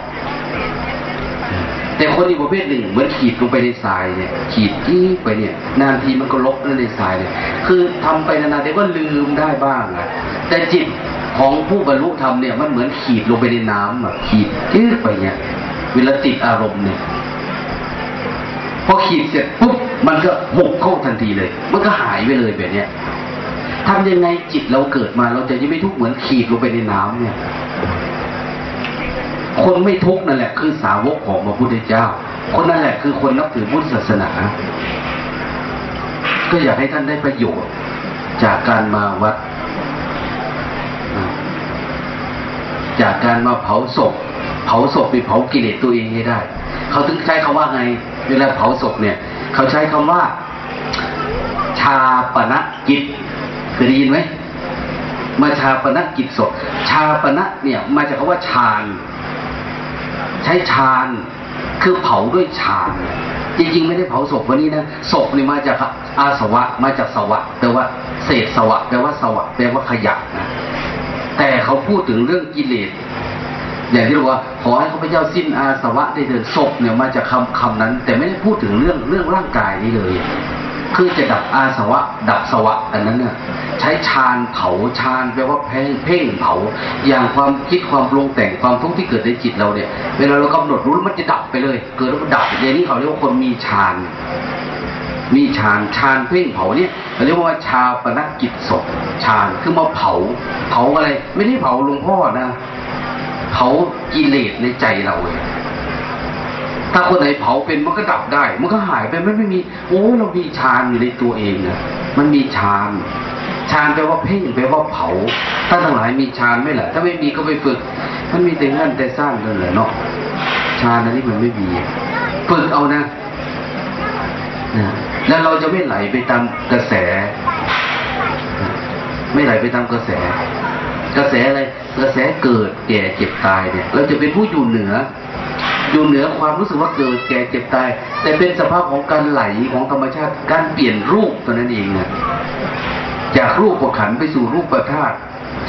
แต่คนอีกประเภทหนึ่งเหมือนขีดลงไปในทรายเนี่ย ขีดจี้ไปเนี่ย นานทีมันก็ลบแล้วในทรายเนี่ยคือทำไปนานๆเดี๋ยวก็ลืมได้บ้างอะแต่จิตของผู้บรรลุธรรมเนี่ยมันเหมือนขีดลงไปในน้ำอะขีดจี้ไปเนี่ยเวลาติดอารมณ์เนี่ย อขีดเสร็จปุ๊บมันก็หุบเข้าทันทีเลย มันก็หายไปเลยแบบเนี้ยทำยังไงจิตเราเกิดมาเราจะยังไม่ทุกข์เหมือนขีดลงไปในน้ำเนี่ย คนไม่ทุกข์นั่นแหละ คือสาวกของพระพุทธเจ้า คนนั่นแหละคือคนนับถือพุทธศาสนา ก็อยากให้ท่านได้ประโยชน์จากการมาวัด จากการมาเผาศพ เผาศพไปเผากิเลสตัวเองให้ได้ เขาถึงใช้คำว่าไง เวลาเผาศพเนี่ย เขาใช้คำว่า ชาปนกิจเคยได้ยินไหมมาชาปนกิจศพ ชาปณะเนี่ย มาจากคำว่าฌาน ใช้ฌาน คือเผาด้วยฌาน จริงๆ ไม่ได้เผาศพวันนี้นะศพนี่มาจากอาสวะ มาจากสวะแปลว่าเศษสวะแปลว่าสวะแปลว่าขยะนะแต่เขาพูดถึงเรื่องกิเลส อย่างที่เราว่าขอให้ข้าพเจ้าสิ้นอาสวะได้เดินศพเนี่ยมาจากคำคำนั้น แต่ไม่ได้พูดถึงเรื่องเรื่องร่างกายนี้เลย คือจะดับอาสวะ ดับสวะอันนั้นเนี่ยใช้ฌานเผาฌานแปลว่าเพ่งเพ่งเผา อย่างความคิดความปรุงแต่งความทุกข์ที่เกิดในจิตเราเนี่ย เวลาเรากำหนดรู้มันจะดับไปเลย เกิดแล้วมันดับอย่างนี้เขาเรียกว่าคนมีฌานมีฌานฌานเพ่งเผาเนี่ยเขาเรียกว่าชาปนกิจศพฌานคือมาเผา เผาอะไร ไม่ได้เผาหลวงพ่อนะ เผากิเลสในใจเราเลยถ้าคนไหนเผาเป็นมันก็ดับได้ มันก็หายไปไม่ไม่มี โอ้เรามีฌานอยู่ในตัวเองนะมันมีฌานฌานแปลว่าเพ่งแปลว่าเผาถ้าทั้งหลายมีฌานไหมล่ะถ้าไม่มีก็ไปฝึก มันมีแต่งั้นแต่สร้างนั่นแหละเนาะฌานอันนี้มันไม่มีฝึกเอานะนะแล้วเราจะไม่ไหลไปตามกระแส ไม่ไหลไปตามกระแส กระแสอะไร กระแสเกิดแก่เจ็บตายเนี่ย เราจะเป็นผู้อยู่เหนือ อยู่เหนือความรู้สึกว่าเกิดแก่เจ็บตาย แต่เป็นสภาพของการไหลของธรรมชาติการเปลี่ยนรูปตัวนั้นเองนะจากรูปประขันไปสู่รูปประธาตุ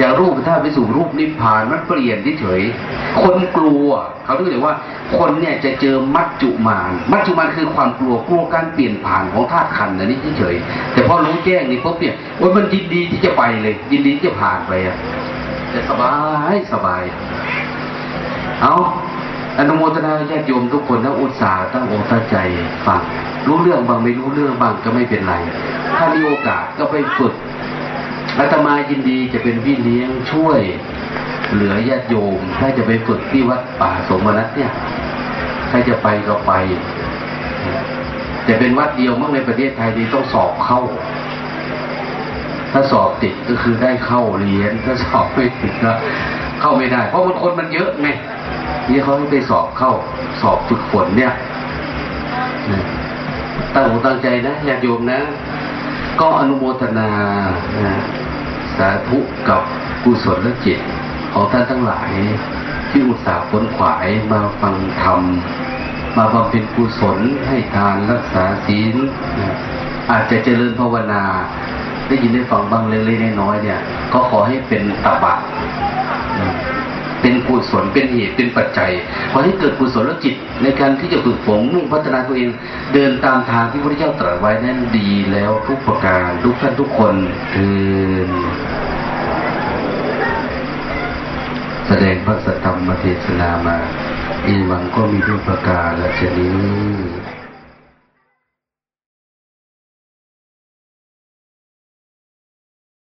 จากรูปประธาตุไปสู่รูปนิพพานมันเปลี่ยนเฉย คนกลัว เขาเรียกว่า คนเนี่ยจะเจอมัจจุมานมัจจุมานคือความกลัวกลัวการเปลี่ยนผ่านของธาตุขันธ์อันนี้เฉย แต่พอรู้แจ้งนี่ปุ๊บเนี่ยโอ้ยมันยินดีที่จะไปเลย ยินดีที่จะผ่านไปอะ แต่สบายสบาย เอาอนุโมทนาญาติโยมทุกคนนะอุตส่าห์ตั้งอกตั้งใจฟังรู้เรื่องบางไม่รู้เรื่องบางก็ไม่เป็นไร ถ้ามีโอกาสก็ไปฝึกอาตมายินดีจะเป็นพี่เลี้ยงช่วย เหลือญาติโยม ถ้าจะไปฝึกที่วัดป่าสมนัตเนี่ย ถ้าจะไปก็ไปแต่เป็นวัดเดียวเมั้งในประเทศไทยที่ต้องสอบเข้า ถ้าสอบติดก็คือได้เข้าเรียน ถ้าสอบไม่ติดก็เข้าไม่ได้ เพราะมันคนมันเยอะไงนี่เขาให้ไปสอบเข้าสอบฝึกฝนเนี่ยตั้งหูตั้งใจนะญาติโยมนะ ก็อนุโมทนานะสาธุกับกุศลและจิต ของท่านทั้งหลาย ที่อุตส่าห์ขนขวายมาฟังธรรมมาบำเพ็ญกุศลให้ทานรักษาศีลนะอาจจะเจริญภาวนา ได้ยินได้ฟังบ้างเล็กๆน้อยๆเนี่ย ก็ขอให้เป็นตบะเป็นกุศลเป็นเหตุเป็นปัจจัยขอให้เกิดกุศลจิตในการที่จะฝึกฝนมุ่งพัฒนาตัวเอง เดินตามทางที่พระพุทธเจ้าตรัสไว้นั้นดีแล้วทุกประการทุกท่านทุกคนเทินแสดงพระสัทธรรมเทศนามาอีวังก็มีด้วยประการและชนี้